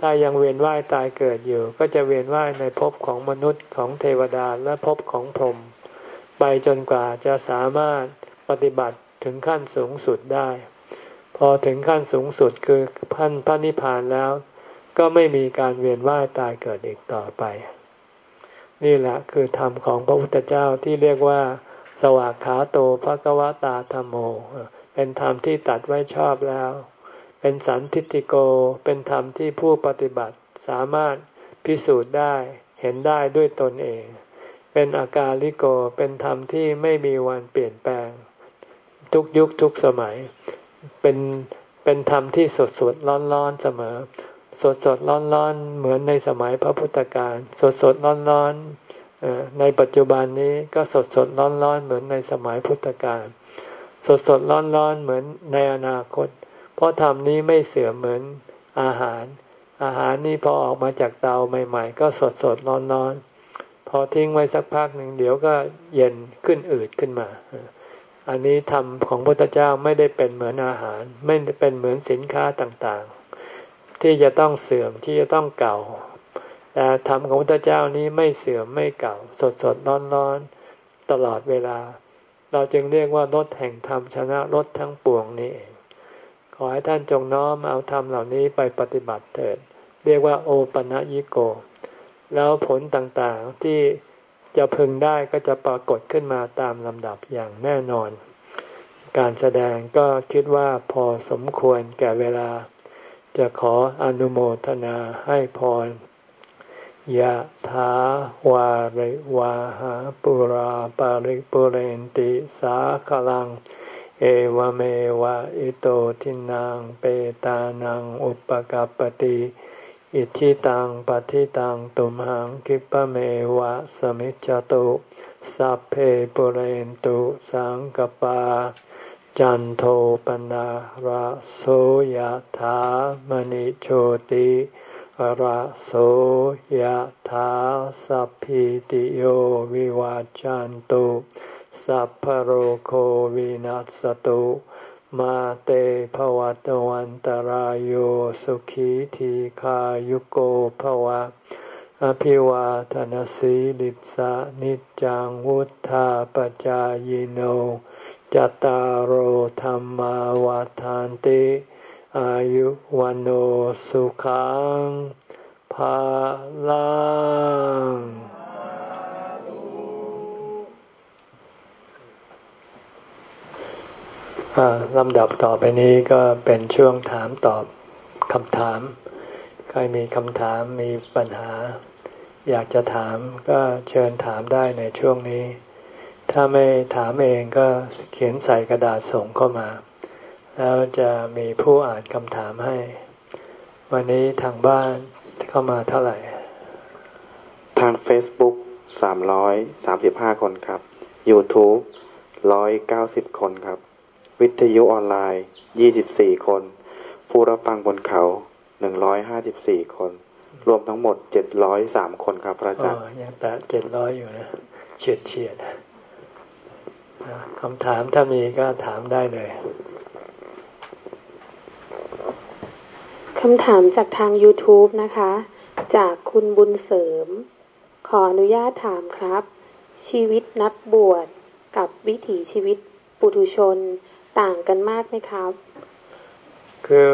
ถ้ายังเวียนว่ายตายเกิดอยู่ ก็จะเวียนว่ายในภพของมนุษย์ของเทวดาและภพของพรหมไปจนกว่าจะสามารถปฏิบัติถึงขั้นสูงสุดได้ พอถึงขั้นสูงสุดคือพันพระนิพพานแล้ว ก็ไม่มีการเวียนว่ายตายเกิดอีกต่อไป นี่แหละคือธรรมของพระพุทธเจ้าที่เรียกว่า วากขาโตภะกวตาธรรมโม เป็นธรรมที่ตัดไว้ชอบแล้ว เป็นสันทิติโก เป็นธรรมที่ผู้ปฏิบัติสามารถพิสูจน์ได้ เห็นได้ด้วยตนเอง เป็นอากาลิโก เป็นธรรมที่ไม่มีวันเปลี่ยนแปลง ทุกยุคทุกสมัย เป็นเป็นธรรมที่สดสดร้อนร้อนเสมอ สดสดร้อนร้อนเหมือนในสมัยพระพุทธการ สดสดร้อนร้อน ในปัจจุบันนี้ก็สดสดร้อนร้อนเหมือนในสมัยพุทธกาลสดสดร้อนร้อนเหมือนในอนาคต เพราะธรรมนี้ไม่เสื่อมเหมือนอาหาร อาหารนี้พอออกมาจากเตาใหม่ ๆ ก็สดสดร้อนร้อนพอทิ้งไว้สักพักหนึ่งเดี๋ยวก็เย็นขึ้นอืดขึ้นมา อันนี้ธรรมของพระพุทธเจ้าไม่ได้เป็นเหมือนอาหาร ไม่ได้เป็นเหมือนสินค้าต่างๆ ที่จะต้องเสื่อมที่จะต้องเก่า แต่ธรรมของพระพุทธเจ้านี้ไม่เสื่อมไม่เก่า สดสดร้อนร้อนตลอดเวลา เราจึงเรียกว่ารถแห่งธรรมชนะรถทั้งปวงนี้เองขอให้ท่านจงน้อมเอาธรรมเหล่านี้ไปปฏิบัติเถิด เรียกว่าโอปัญิโก แล้วผลต่างๆที่จะพึงได้ก็จะปรากฏขึ้นมาตามลำดับอย่างแน่นอน การแสดงก็คิดว่าพอสมควรแก่เวลา จะขออนุโมทนาให้พร ยะถาวาริวาหาปุราปาริปุเรนติสาคลัง เอวเมวะอิโตทินังเปตานังอุปกัปติอิชิตังปฏิตังตุมหังคิปะเมวะสมิจจตุสัพเพปุเรนตุสังกปา จันโทปนะระโสยธามณิโชติ ระโสยธาสัพพิติโยวิวาจันตุสัพพโรโควินัสตุมาเตภวัตวันตารโยสุขีทีขายุโกภวะ อภิวาทนสีลิสานิจังวุธาปจายโนจตารโหธรรมาวาทานติ อายุวันโอสุขังภาลังลำดับต่อไปนี้ก็เป็นช่วงถามตอบคำถาม ใครมีคำถามมีปัญหา อยากจะถามก็เชิญถามได้ในช่วงนี้ ถ้าไม่ถามเองก็เขียนใส่กระดาษส่งเข้ามา แล้วจะมีผู้อ่านคำถามให้ วันนี้ทางบ้านเข้ามาเท่าไหร่ ทาง Facebook 335 คนครับ YouTube 190 คนครับ วิทยุออนไลน์ 24 คน ผู้รับฟังบนเขา 154 คน รวมทั้งหมด 703 คนครับพระอาจารย์ยังแต่700 อยู่นะเฉียดเฉียดคำถามถ้ามีก็ถามได้เลย คำถามจากทาง YouTube นะคะ จากคุณบุญเสริม ขออนุญาตถามครับ ชีวิตนักบวชกับวิถีชีวิตปุถุชนต่างกันมากไหมครับ คือ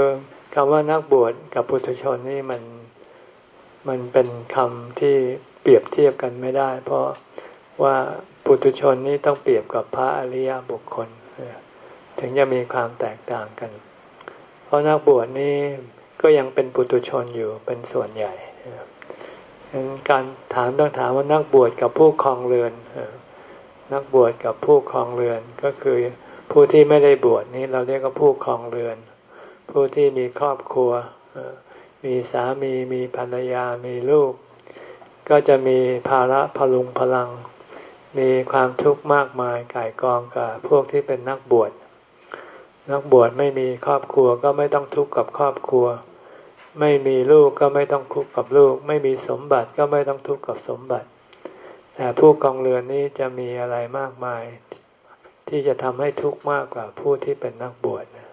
คำว่านักบวชกับปุถุชนนี่มันมันเป็นคำที่เปรียบเทียบกันไม่ได้ เพราะว่าปุถุชนนี่ต้องเปรียบกับพระอริยบุคคล ถึงจะมีความแตกต่างกัน เพราะนักบวชนี่ ก็ยังเป็นปุถุชนอยู่เป็นส่วนใหญ่การถามต้องถามว่านักบวชกับผู้คลองเรือนนักบวชกับผู้คลองเรือนก็คือผู้ที่ไม่ได้บวชนี้เราเรียกว่าผู้ครองเรือน ผู้ที่มีครอบครัวมีสามีมีภรรยามีลูก ก็จะมีภาระพลุงพลัง มีความทุกข์มากมายก่ายกองกับพวกที่เป็นนักบวชนักบวชไม่มีครอบครัวก็ไม่ต้องทุกข์กับครอบครัว ไม่มีลูกก็ไม่ต้องทุกข์กับลูก ไม่มีสมบัติก็ไม่ต้องทุกข์กับสมบัติ แต่ผู้กองเรือนนี้จะมีอะไรมากมาย ที่จะทำให้ทุกข์มากกว่าผู้ที่เป็นนักบวชนะ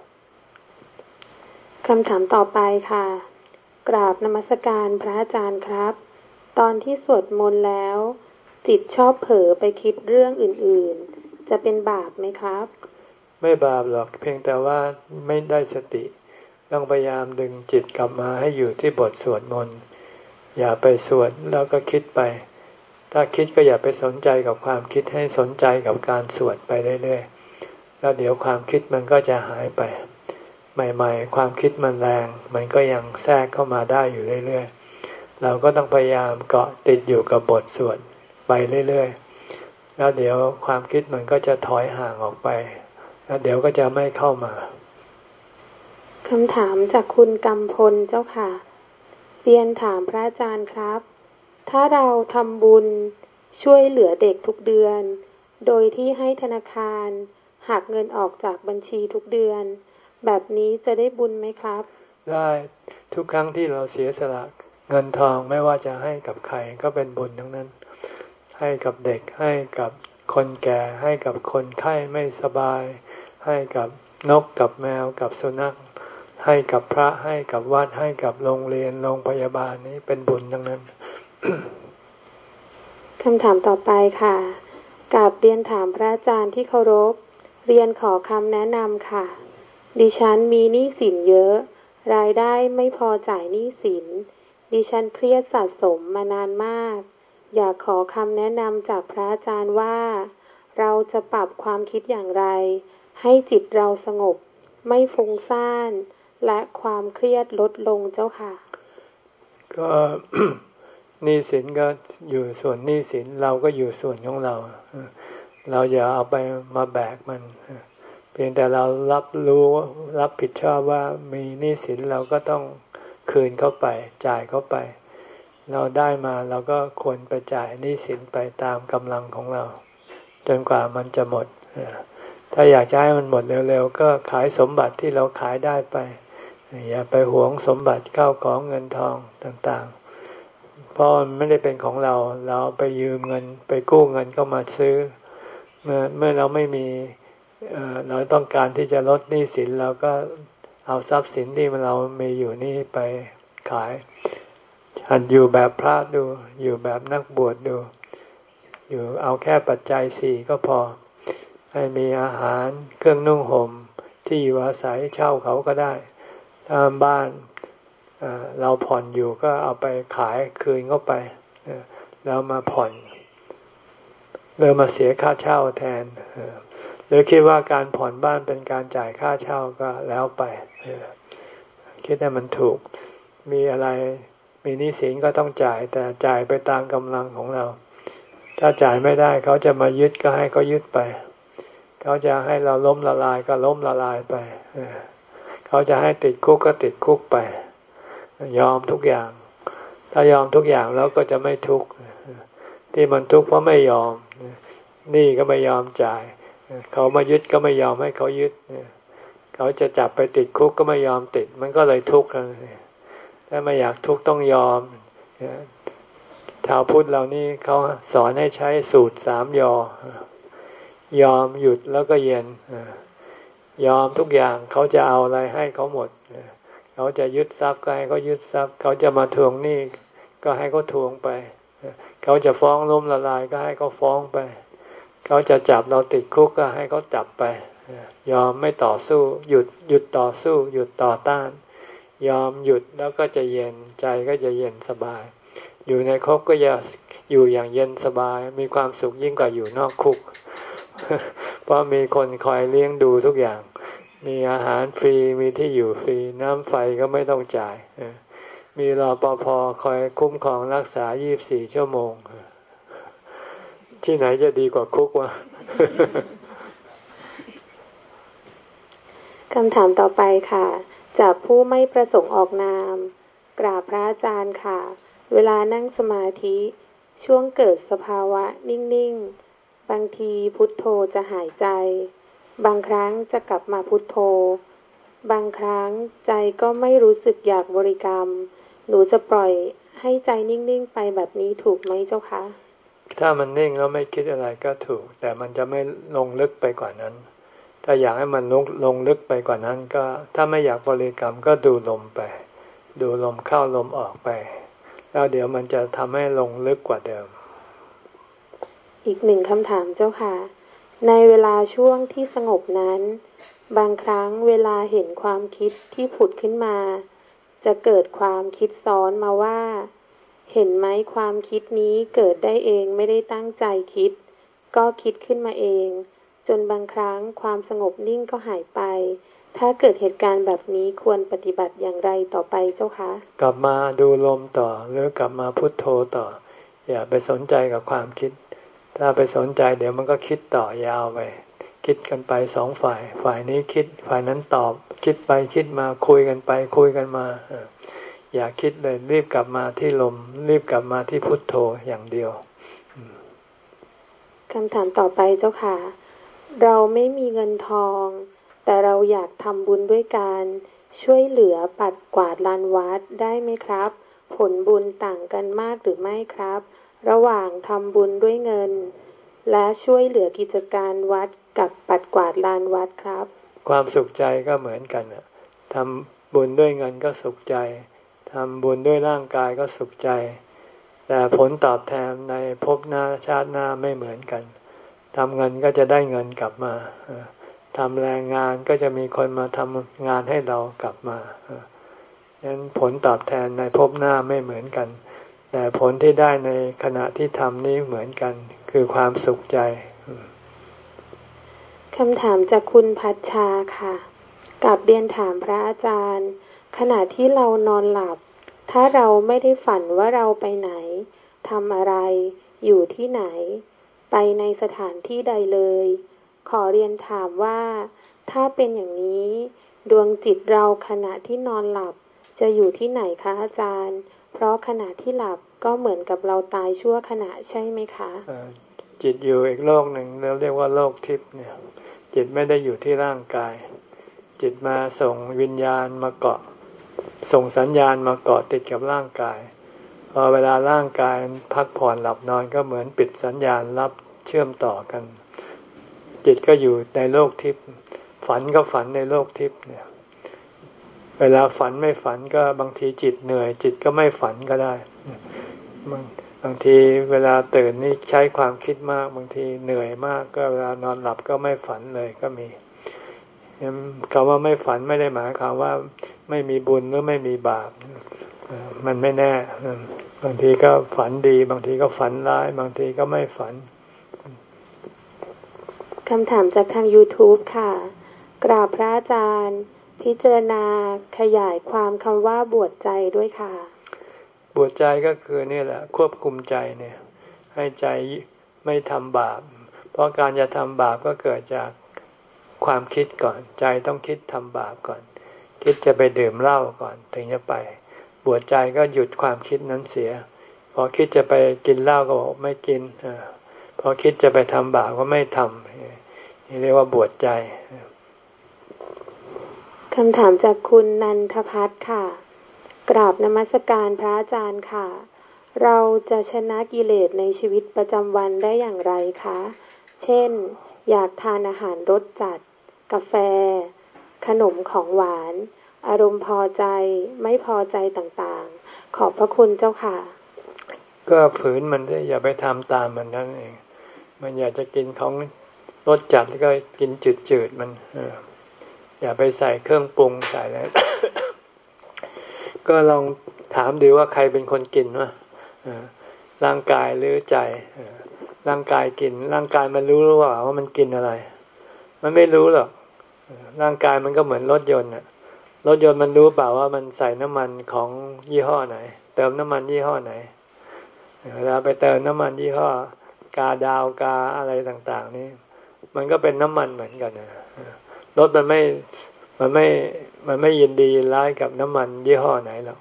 คำถามต่อไปค่ะ กราบนมัสการพระอาจารย์ครับ ตอนที่สวดมนต์แล้ว จิตชอบเผลอไปคิดเรื่องอื่น ๆ จะเป็นบาปไหมครับ ไม่บาปหรอกเพียงแต่ว่าไม่ได้สติ ต้องพยายามดึงจิตกลับมาให้อยู่ที่บทสวดมนต์อย่าไปสวดแล้วก็คิดไป ถ้าคิดก็อย่าไปสนใจกับความคิดให้สนใจกับการสวดไปเรื่อยๆแล้วเดี๋ยวความคิดมันก็จะหายไป ใหม่ๆ ความคิดมันแรง มันก็ยังแทรกเข้ามาได้อยู่เรื่อยๆ เราก็ต้องพยายามเกาะติดอยู่กับบทสวดไปเรื่อยๆ แล้วเดี๋ยวความคิดมันก็จะถอยห่างออกไป แล้วเดี๋ยวก็จะไม่เข้ามา คำถามจากคุณกำพลเจ้าค่ะ เรียนถามพระอาจารย์ครับ ถ้าเราทำบุญช่วยเหลือเด็กทุกเดือน โดยที่ให้ธนาคารหักเงินออกจากบัญชีทุกเดือน แบบนี้จะได้บุญไหมครับ ได้ทุกครั้งที่เราเสียสละเงินทองไม่ว่าจะให้กับใครก็เป็นบุญทั้งนั้น ให้กับเด็กให้กับคนแก่ให้กับคนไข้ไม่สบาย ให้กับนกกับแมวกับสุนัข ให้กับพระให้กับวัดให้กับโรงเรียนโรงพยาบาลนี้เป็นบุญทั้งนั้นคำถามต่อไปค่ะกับเรียนถามพระอาจารย์ที่เคารพ เรียนขอคำแนะนำค่ะ ดิฉันมีหนี้สินเยอะ รายได้ไม่พอจ่ายหนี้สิน ดิฉันเครียดสะสมมานานมาก อยากขอคำแนะนำจากพระอาจารย์ว่า เราจะปรับความคิดอย่างไร ให้จิตเราสงบ ไม่ฟุ้งซ่าน และความเครียดลดลงเจ้าค่ะ ก็หนี้สินก็อยู่ส่วนหนี้สินเราก็อยู่ส่วนของเรา เราอย่าเอาไปมาแบกมัน เพียงแต่เรารับรู้รับผิดชอบว่ามีหนี้สินเราก็ต้องคืนเข้าไป จ่ายเข้าไป เราได้มาเราก็ควรไปจ่ายหนี้สินไปตามกำลังของเรา จนกว่ามันจะหมดถ้าอยากจะให้มันหมดเร็วๆ ก็ขายสมบัติที่เราขายได้ไป อย่าไปหวงสมบัติเข้าของเงินทองต่างๆ เพราะมันไม่ได้เป็นของเรา เราไปยืมเงินไปกู้เงินก็มาซื้อ เมื่อเมื่อเราไม่มีเราต้องการที่จะลดหนี้สินเราก็เอาทรัพย์สินที่เรามีอยู่นี่ไปขาย หัดอยู่แบบพระดู อยู่แบบนักบวชดดู อยู่เอาแค่ปัจจัยสี่ก็พอ ให้มีอาหารเครื่องนุ่งห่มที่อยู่อาศัยเช่าเขาก็ได้ ถ้าบ้านเราผ่อนอยู่ก็เอาไปขายคืนเข้าไปแล้วมาผ่อนเริ่มมาเสียค่าเช่าแทนหรือคิดว่าการผ่อนบ้านเป็นการจ่ายค่าเช่าก็แล้วไปคิดให้มันถูก มีอะไรมีนิสินก็ต้องจ่าย แต่จ่ายไปตามกำลังของเรา ถ้าจ่ายไม่ได้เขาจะมายึดก็ให้เขายึดไป เขาจะให้เราล้มละลายก็ล้มละลายไป เขาจะให้ติดคุกก็ติดคุกไป ยอมทุกอย่าง ถ้ายอมทุกอย่างแล้วก็จะไม่ทุกข์ที่มันทุกข์เพราะไม่ยอมนี่ก็ไม่ยอมจ่าย เขามายึดก็ไม่ยอมให้เขายึดเขาจะจับไปติดคุกก็ไม่ยอมติด มันก็เลยทุกข์ถ้าไม่อยากทุกข์ต้องยอมชาวพุทธเรานี่เขาสอนให้ใช้สูตรสามยอ ยอมหยุดแล้วก็เย็น ยอมทุกอย่างเขาจะเอาอะไรให้เขาหมด เขาจะยึดทรัพย์ก็ให้เขายึดทรัพย์ เขาจะมาทวงหนี้ก็ให้เขาทวงไป เขาจะฟ้องล้มละลายก็ให้เขาฟ้องไป เขาจะจับเราติดคุกก็ให้เขาจับไป ยอมไม่ต่อสู้ หยุดหยุดต่อสู้ หยุดต่อต้าน ยอมหยุดแล้วก็จะเย็นใจก็จะเย็นสบาย อยู่ในคุกก็จะอยู่อย่างเย็นสบาย มีความสุขยิ่งกว่าอยู่นอกคุก เพราะมีคนคอยเลี้ยงดูทุกอย่าง มีอาหารฟรีมีที่อยู่ฟรีน้ำไฟก็ไม่ต้องจ่าย มีรอปภคอยคุ้มครองรักษา 24 ชั่วโมง ที่ไหนจะดีกว่าคุกวะคำถามต่อไปค่ะ จากผู้ไม่ประสงค์ออกนาม กราบพระอาจารย์ค่ะ เวลานั่งสมาธิ ช่วงเกิดสภาวะนิ่ง ๆ บางทีพุทโธจะหายใจ บางครั้งจะกลับมาพุทโธ บางครั้งใจก็ไม่รู้สึกอยากบริกรรม หนูจะปล่อยให้ใจนิ่งๆไปแบบนี้ถูกไหมเจ้าคะ ถ้ามันนิ่งแล้วไม่คิดอะไรก็ถูก แต่มันจะไม่ลงลึกไปกว่านั้น ถ้าอยากให้มันลงลงลึกไปกว่านั้นก็ ถ้าไม่อยากบริกรรมก็ดูลมไป ดูลมเข้าลมออกไป แล้วเดี๋ยวมันจะทำให้ลงลึกกว่าเดิม อีกหนึ่งคำถามเจ้าค่ะ ในเวลาช่วงที่สงบนั้น บางครั้งเวลาเห็นความคิดที่ผุดขึ้นมา จะเกิดความคิดซ้อนมาว่า เห็นไหมความคิดนี้เกิดได้เองไม่ได้ตั้งใจคิด ก็คิดขึ้นมาเอง จนบางครั้งความสงบนิ่งก็หายไป ถ้าเกิดเหตุการณ์แบบนี้ควรปฏิบัติอย่างไรต่อไปเจ้าคะ กลับมาดูลมต่อหรือกลับมาพุทโธต่อ อย่าไปสนใจกับความคิด ถ้าไปสนใจเดี๋ยวมันก็คิดต่อยาวไป คิดกันไปสองฝ่าย ฝ่ายนี้คิดฝ่ายนั้นตอบ คิดไปคิดมาคุยกันไป คุยกันมาอย่าคิดเลยรีบกลับมาที่ลม รีบกลับมาที่พุทโธอย่างเดียวคำถามต่อไปเจ้าค่ะ เราไม่มีเงินทอง แต่เราอยากทำบุญด้วยการช่วยเหลือปัดกวาดลานวัดได้ไหมครับ ผลบุญต่างกันมากหรือไม่ครับ ระหว่างทำบุญด้วยเงิน และช่วยเหลือกิจการวัดกับปัดกวาดลานวัดครับ ความสุขใจก็เหมือนกันน่ะทำบุญด้วยเงินก็สุขใจทำบุญด้วยร่างกายก็สุขใจ แต่ผลตอบแทนในภพหน้าชาติหน้าไม่เหมือนกันทำเงินก็จะได้เงินกลับมาทำแรงงานก็จะมีคนมาทำงานให้เรากลับมาเออฉะนั้นผลตอบแทนในภพหน้าไม่เหมือนกัน แต่ผลที่ได้ในขณะที่ทำนี้เหมือนกัน คือความสุขใจคำถามจากคุณพัชชาค่ะกับเรียนถามพระอาจารย์ ขณะที่เรานอนหลับ ถ้าเราไม่ได้ฝันว่าเราไปไหนทำอะไร อยู่ที่ไหน ไปในสถานที่ใดเลย ขอเรียนถามว่า ถ้าเป็นอย่างนี้ ดวงจิตเราขณะที่นอนหลับ จะอยู่ที่ไหนคะอาจารย์ เพราะขณะที่หลับก็เหมือนกับเราตายชั่วขณะใช่ไหมคะจิตอยู่อีกโลกหนึ่งเราเรียกว่าโลกทิพย์เนี่ย จิตไม่ได้อยู่ที่ร่างกาย จิตมาส่งวิญญาณมาเกาะ ส่งสัญญาณมาเกาะติดกับร่างกายพอเวลาร่างกายพักผ่อนหลับนอนก็เหมือนปิดสัญญาณรับเชื่อมต่อกัน จิตก็อยู่ในโลกทิพย์ฝันก็ฝันในโลกทิพย์เนี่ย เวลาฝันไม่ฝันก็บางทีจิตเหนื่อย จิตก็ไม่ฝันก็ได้ บางบางทีเวลาตื่นนี่ใช้ความคิดมาก บางทีเหนื่อยมาก ก็เวลานอนหลับก็ไม่ฝันเลยก็มีคำว่าไม่ฝันไม่ได้หมายความว่าไม่มีบุญหรือไม่มีบาปมันไม่แน่ บางทีก็ฝันดี บางทีก็ฝันร้าย บางทีก็ไม่ฝันคำถามจากทาง YouTube ค่ะ กราบพระอาจารย์ พิจารณาขยายความคำว่าบวชใจด้วยค่ะ บวชใจก็คือนี่แหละ ควบคุมใจเนี่ย ให้ใจไม่ทำบาป เพราะการจะทำบาปก็เกิดจากความคิดก่อน ใจต้องคิดทำบาปก่อน คิดจะไปดื่มเหล้าก่อน ถึงจะไป บวชใจก็หยุดความคิดนั้นเสีย พอคิดจะไปกินเหล้าก็บอกไม่กินอพอคิดจะไปทำบาปก็ไม่ทำนี่เรียกว่าบวชใจ คำถามจากคุณนันทพัฒน์ค่ะ กราบนมัสการพระอาจารย์ค่ะ เราจะชนะกิเลสในชีวิตประจำวันได้อย่างไรคะ เช่น อยากทานอาหารรสจัด กาแฟ ขนมของหวาน อารมณ์พอใจ ไม่พอใจต่างๆ ขอบพระคุณเจ้าค่ะ ก็ฝืนมันได้อย่าไปทำตามมันนั่นเอง มันอยากจะกินของรสจัดก็กินจืดๆมันเออ อย่าไปใส่เครื่องปรุงใส่อะไรก็ลองถามดูว่าใครเป็นคนกินวะร่างกายหรือใจร่างกายกิน ร่างกายมันรู้หรือเปล่าว่ามันกินอะไร มันไม่รู้หรอกร่างกายมันก็เหมือนรถยนต์น่ะรถยนต์มันรู้เปล่าว่ามันใส่น้ำมันของยี่ห้อไหน เติมน้ำมันยี่ห้อไหนเวลาไปเติมน้ำมันยี่ห้อกาดาวกาอะไรต่าง ๆ นี่มันก็เป็นน้ำมันเหมือนกันนะ รถมันไม่มันไม่มันไม่ยินดียินร้ายกับน้ำมันยี่ห้อไหนหรอก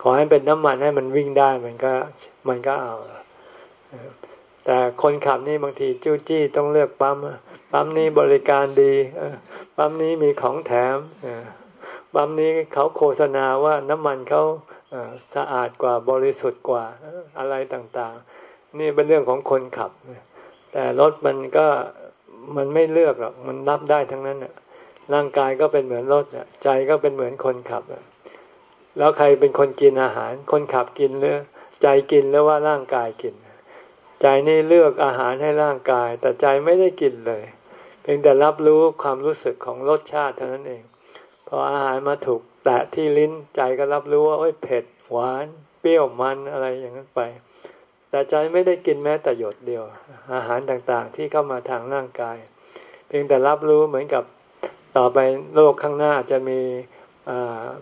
ขอให้เป็นน้ำมันให้มันวิ่งได้มันก็มันก็เอาแต่คนขับนี่บางทีจู้จี้ต้องเลือกปั๊มปั๊มนี้บริการดีปั๊มนี้มีของแถมปั๊มนี้เขาโฆษณาว่าน้ำมันเขาสะอาดกว่าบริสุทธิ์กว่าเอ่ออะไรต่างๆ นี่เป็นเรื่องของคนขับ แต่รถมันก็ มันไม่เลือกหรอกมันรับได้ทั้งนั้นน่ะ ร่างกายก็เป็นเหมือนรถน่ะ ใจก็เป็นเหมือนคนขับน่ะแล้วใครเป็นคนกินอาหาร คนขับกินหรือใจกินหรือว่าร่างกายกิน ใจนี่เลือกอาหารให้ร่างกาย แต่ใจไม่ได้กินเลย เพียงแต่รับรู้ความรู้สึกของรสชาติเท่านั้นเองพออาหารมาถูกแตะที่ลิ้นใจก็รับรู้ว่าโอ้ยเผ็ดหวาน เปรี้ยวมันอะไรอย่างนั้นไป แต่ใจไม่ได้กินแม้แต่หยดเดียว อาหารต่างๆ ที่เข้ามาทางร่างกาย เพียงแต่รับรู้เหมือนกับต่อไปโลกข้างหน้าจะมี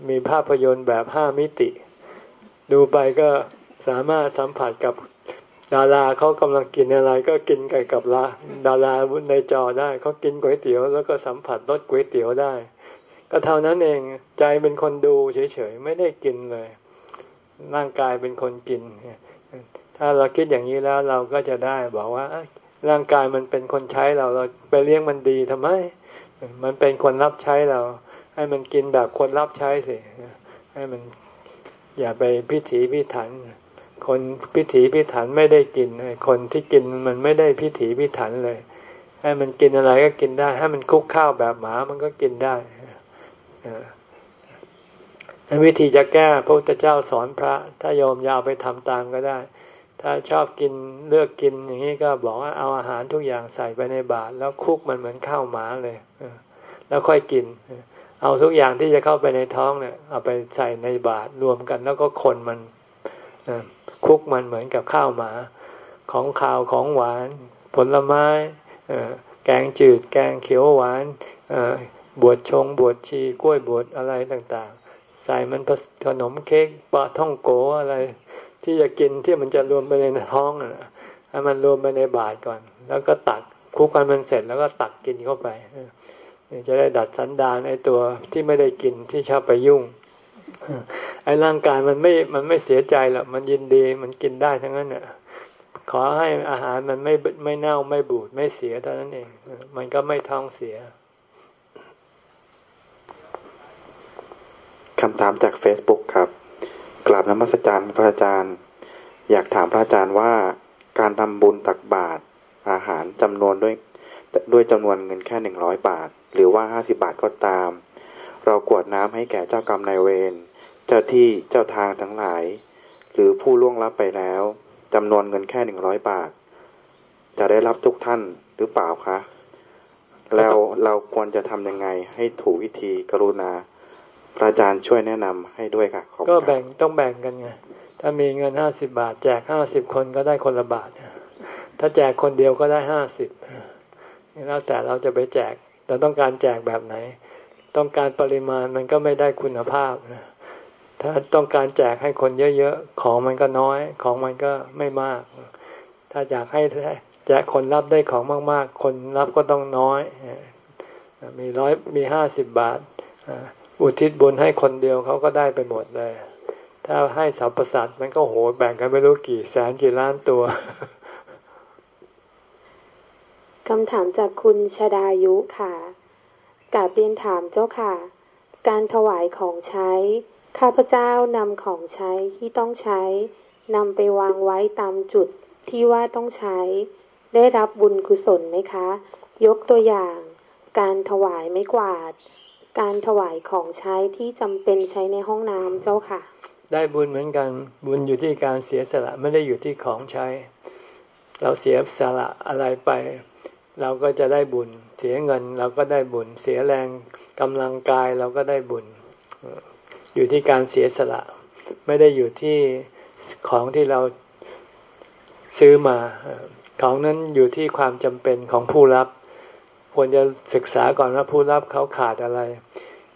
มีภาพยนตร์แบบห้ามิติ ดูไปก็สามารถสัมผัสกับดาราเขากำลังกินอะไรก็กินไก่กับลาดาราในจอได้เขากินก๋วยเตี๋ยว แล้วก็สัมผัสรสก๋วยเตี๋ยวได้ ก็เท่านั้นเองใจเป็นคนดูเฉยๆไม่ได้กินเลย ร่างกายเป็นคนกิน ถ้าเราคิดอย่างนี้แล้วเราก็จะได้บอกว่าร่างกายมันเป็นคนใช้เราเราไปเลี้ยงมันดีทำไม มันเป็นคนรับใช้เรา ให้มันกินแบบคนรับใช้สิให้มันอย่าไปพิถีพิถัน คนพิถีพิถันไม่ได้กินคนที่กินมันไม่ได้พิถีพิถันเลย ให้มันกินอะไรก็กินได้ ให้มันคุกข้าวแบบหมามันก็กินได้วิธีจะแก้พระพุทธเจ้าสอนพระ ถ้าโยมยาวไปทำตามก็ได้ ถ้าชอบกินเลือกกินอย่างนี้ก็บอกว่าเอาอาหารทุกอย่างใส่ไปในบาตรแล้วคุกมันเหมือนข้าวหมาเลยแล้วค่อยกิน เอาทุกอย่างที่จะเข้าไปในท้องเนี่ยเอาไปใส่ในบาตรรวมกัน แล้วก็คนมันคุกมันเหมือนกับข้าวหมา ของข้าวของหวาน ผลไม้แกงจืด แกงเขียวหวานบวชชง บวชชีกล้วยบวชอะไรต่างๆ ใส่มันขนมเค้กปลาท่องโกอะไร ที่จะกินที่มันจะรวมไปในท้องอะให้มันรวมไปในบาตรก่อน แล้วก็ตักคุกกันมันเสร็จแล้วก็ตักกินเข้าไปจะได้ดัดสันดานไอ้ตัวที่ไม่ได้กินที่ชอบไปยุ่งไอ้ร่างกายมันไม่มันไม่เสียใจหรอกมันยินดีมันกินได้ทั้งนั้นน่ะขอให้อาหารมันไม่ไม่เน่าไม่บูดไม่เสียเท่านั้นเอง มันก็ไม่ท้องเสียคำถามจาก Facebook ครับ กราบนมัสการพระอาจารย์ อยากถามพระอาจารย์ว่าการทำบุญตักบาตรอาหารจำนวนด้วยด้วยจำนวนเงินแค่หนึ่งร้อยบาท หรือว่าห้าสิบาทก็ตาม เรากวดน้ำให้แก่เจ้ากรรมนายเวรเจ้าที่เจ้าทางทั้งหลาย หรือผู้ล่วงลับไปแล้วจำนวนเงินแค่หนึ่งร้อยบาท จะได้รับทุกท่านหรือเปล่าคะ แล้วเราควรจะทำยังไงให้ถูกวิธีกรุณา พระอาจารย์ช่วยแนะนำให้ด้วยค่ะก็แบ่งต้องแบ่งกันไงถ้ามีเงินห้าสิบาท แจกห้าสิบคนก็ได้คนละบาทถ้าแจกคนเดียวก็ได้ห้าสิบแล้วแต่เราจะไปแจกเราต้องการแจกแบบไหน ต้องการปริมาณมันก็ไม่ได้คุณภาพนะถ้าต้องการแจกให้คนเยอะๆ ของมันก็น้อย ของมันก็ไม่มาก ถ้าอยากให้แจกคนรับได้ของมาก ๆ คนรับก็ต้องน้อย มีร้อยมีห้าสิบบาท อุทิศบุญให้คนเดียวเขาก็ได้ไปหมดเลย ถ้าให้สรรพสัตว์มันก็โหแบ่งกันไม่รู้กี่แสนกี่ล้านตัวคำถามจากคุณชดายุค่ะกาบเรียนถามเจ้าค่ะ การถวายของใช้ ข้าพเจ้านำของใช้ที่ต้องใช้นำไปวางไว้ตามจุดที่ว่าต้องใช้ ได้รับบุญกุศลไหมคะ ยกตัวอย่าง การถวายไม่กวาด การถวายของใช้ที่จำเป็นใช้ในห้องน้ำเจ้าค่ะ ได้บุญเหมือนกันบุญอยู่ที่การเสียสละไม่ได้อยู่ที่ของใช้ เราเสียสละอะไรไป เราก็จะได้บุญ เสียเงินเราก็ได้บุญ เสียแรงกำลังกายเราก็ได้บุญ อยู่ที่การเสียสละ ไม่ได้อยู่ที่ของที่เราซื้อมา ของนั้นอยู่ที่ความจำเป็นของผู้รับ ควรจะศึกษาก่อนว่าผู้รับเขาขาดอะไร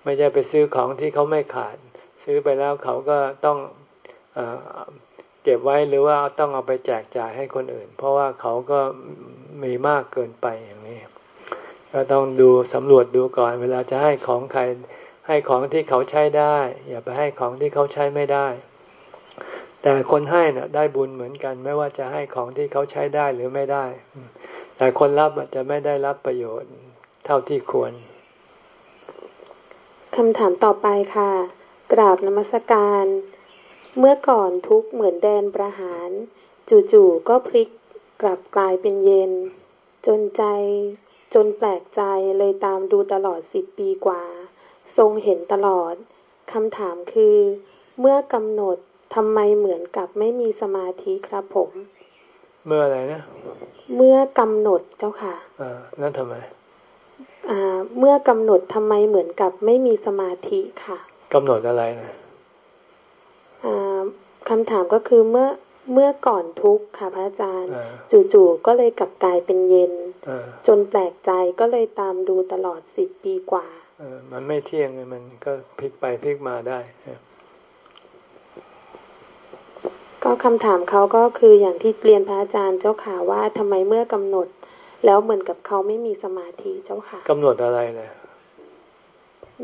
ไม่ใช่ไปซื้อของที่เขาไม่ขาด ซื้อไปแล้วเขาก็ต้องเก็บไว้หรือว่าต้องเอาไปแจกจ่ายให้คนอื่น เพราะว่าเขาก็มีมากเกินไปอย่างนี้ก็ต้องดูสำรวจดูก่อน เวลาจะให้ของใครให้ของที่เขาใช้ได้ อย่าไปให้ของที่เขาใช้ไม่ได้ แต่คนให้นะ่ะ ได้บุญเหมือนกัน ไม่ว่าจะให้ของที่เขาใช้ได้หรือไม่ได้ แต่คนรับอาจจะไม่ได้รับประโยชน์เท่าที่ควรคำถามต่อไปค่ะ กราบนมัสการ เมื่อก่อนทุกเหมือนแดนประหาร จู่ๆก็พลิกกลับกลายเป็นเย็น จนใจ จนแปลกใจเลยตามดูตลอดสิบปีกว่า ทรงเห็นตลอดคำถามคือ เมื่อกำหนดทำไมเหมือนกับไม่มีสมาธิครับผม เมื่ออะไรนะเมื่อกำหนดเจ้าค่ะอ่านั่นทำไมอ่าเมื่อกำหนดทำไมเหมือนกับไม่มีสมาธิค่ะกำหนดอะไรนะอ่าคำถามก็คือเมื่อเมื่อก่อนทุกข์ค่ะพระอาจารย์อ่าจู่ๆก็เลยกลับกลายเป็นเย็นอ่าจนแปลกใจก็เลยตามดูตลอดสิบปีกว่าเออมันไม่เที่ยงไงมันก็พลิกไปพลิกมาได้ ก็คำถามเขาก็คืออย่างที่เรียนพระอาจารย์เจ้าค่ะว่าทำไมเมื่อกำหนด แล้วเหมือนกับเขาไม่มีสมาธิเจ้าค่ะกำหนดอะไรนะ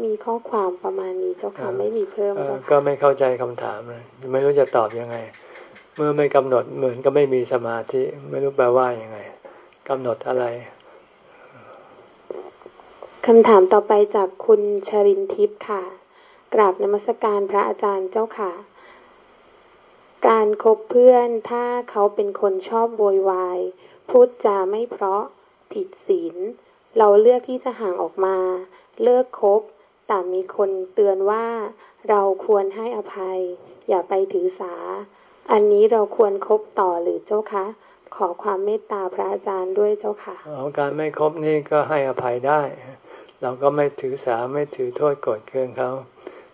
มีข้อความประมาณนี้เจ้าค่ะไม่มีเพิ่มเออเจ้าก็ค่ะไม่เข้าใจคำถามเลยไม่รู้จะตอบยังไง เมื่อไม่กำหนดเหมือนก็ไม่มีสมาธิ ไม่รู้แปลว่ายังไงกำหนดอะไรคำถามต่อไปจากคุณชรินทิพย์ค่ะ กราบนมัสการพระอาจารย์เจ้าค่ะ การคบเพื่อนถ้าเขาเป็นคนชอบโวยวาย พูดจาไม่เพราะผิดศีล เราเลือกที่จะห่างออกมา เลิกคบแต่มีคนเตือนว่าเราควรให้อภัย อย่าไปถือสา อันนี้เราควรคบต่อหรือเจ้าคะ ขอความเมตตาพระอาจารย์ด้วยเจ้าค่ะเอาการไม่ครบนี่ก็ให้อภัยได้ เราก็ไม่ถือสาไม่ถือโทษโกรธเคืองเขา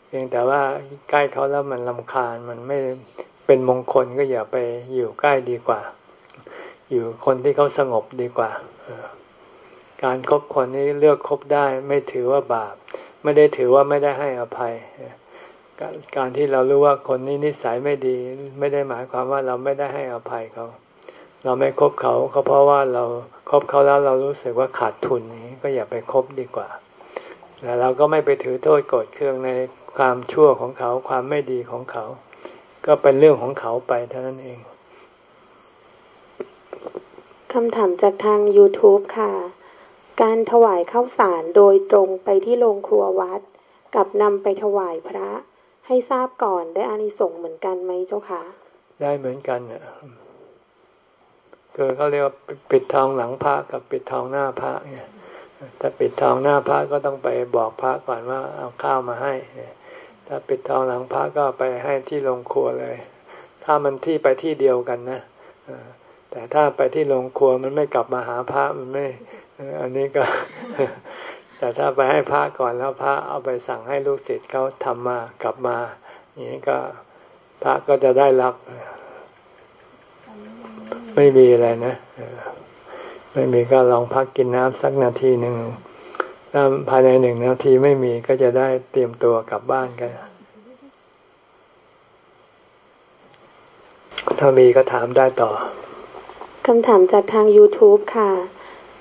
เพียงแต่ว่าใกล้เขาแล้วมันลำคาญมันไม่ เป็นมงคลก็อย่าไปอยู่ใกล้ดีกว่า อยู่คนที่เขาสงบดีกว่า การครบคนนี้เลือกคบได้ไม่ถือว่าบาป ไม่ได้ถือว่าไม่ได้ให้อภัย การที่เรารู้ว่าคนนี้นิสัยไม่ดี ไม่ได้หมายความว่าเราไม่ได้ให้อภัยเขา เราไม่คบเขาก็เพราะว่าเราคบเขาแล้วเรารู้สึกว่าขาดทุนนี้ก็อย่าไปคบดีกว่าแต่เราก็ไม่ไปถือโทษโกรธเคืองในความชั่วของเขาความไม่ดีของเขา ก็เป็นเรื่องของเขาไปเท่านั้นเองคำถามจากทาง YouTube ค่ะ การถวายข้าวสารโดยตรงไปที่โรงครัววัด กับนำไปถวายพระ ให้ทราบก่อนได้อานิสงส์เหมือนกันไหมเจ้าคะได้เหมือนกันเนี่ยคือเขาเรียกว่าปิดทองหลังพระกับปิดทองหน้าพระเนี่ยถ้าปิดทองหน้าพระก็ต้องไปบอกพระก่อนว่าเอาข้าวมาให้ ถ้าปิดทองหลังพระก็ไปให้ที่โรงครัวเลย ถ้ามันที่ไปที่เดียวกันนะแต่ถ้าไปที่โรงครัวมันไม่กลับมาหาพระมันไม่ อันนี้ก็ แต่ถ้าไปให้พระก่อนแล้วพระเอาไปสั่งให้ลูกศิษย์เขาทำมากลับมาอย่างนี้ก็พระก็จะได้รับ ไม่มีอะไรนะไม่มีก็ลองพักกินน้ำสักนาทีหนึ่ง ถ้าภายในหนึ่งนาทีไม่มีก็จะได้เตรียมตัวกลับบ้านกัน ถ้ามีก็ถามได้ต่อ คำถามจากทาง YouTube ค่ะ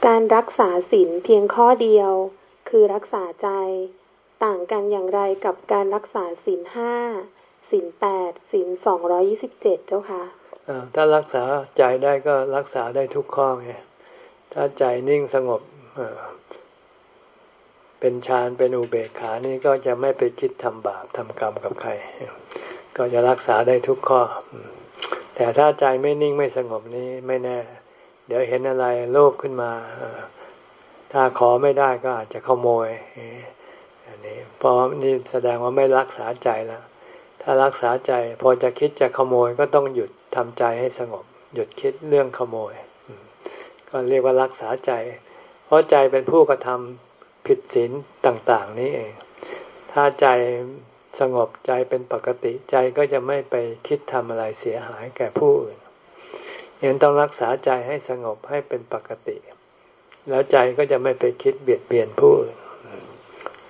การรักษาศีลเพียงข้อเดียว คือรักษาใจ ต่างกันอย่างไรกับการรักษาศีลห้าศีลแปดศีลสองร้อยี่สิบเจ็ดเจ้าค่ะอ่าถ้ารักษาใจได้ก็รักษาได้ทุกข้อไง ถ้าใจนิ่งสงบ เป็นฌานเป็นอุเบกขานี่ก็จะไม่ไปคิดทำบาปทำกรรมกับใคร ก็จะรักษาได้ทุกข้อ แต่ถ้าใจไม่นิ่งไม่สงบนี้ไม่แน่ เดี๋ยวเห็นอะไรโลภขึ้นมา ถ้าขอไม่ได้ก็อาจจะขโมยอันนี้เพราะนี่แสดงว่าไม่รักษาใจแล้วถ้ารักษาใจ พอจะคิดจะขโมยก็ต้องหยุดทำใจให้สงบ หยุดคิดเรื่องขโมย ก็เรียกว่ารักษาใจ เพราะใจเป็นผู้กระทำ ผิดศีลต่าง ๆ นี้เอง ถ้าใจสงบใจเป็นปกติใจก็จะไม่ไปคิดทำอะไรเสียหายแก่ผู้อื่นยังต้องรักษาใจให้สงบให้เป็นปกติ แล้วใจก็จะไม่ไปคิดเบียดเบียนผู้อื่น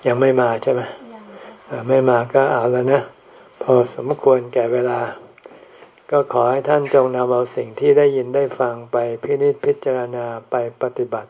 ยังไม่มาใช่ไหมอ่าไม่มาก็เอาแล้วนะ พอสมควรแก่เวลา ก็ขอให้ท่านจงนำเอาสิ่งที่ได้ยินได้ฟังไปพินิจพิจารณาไปปฏิบัติ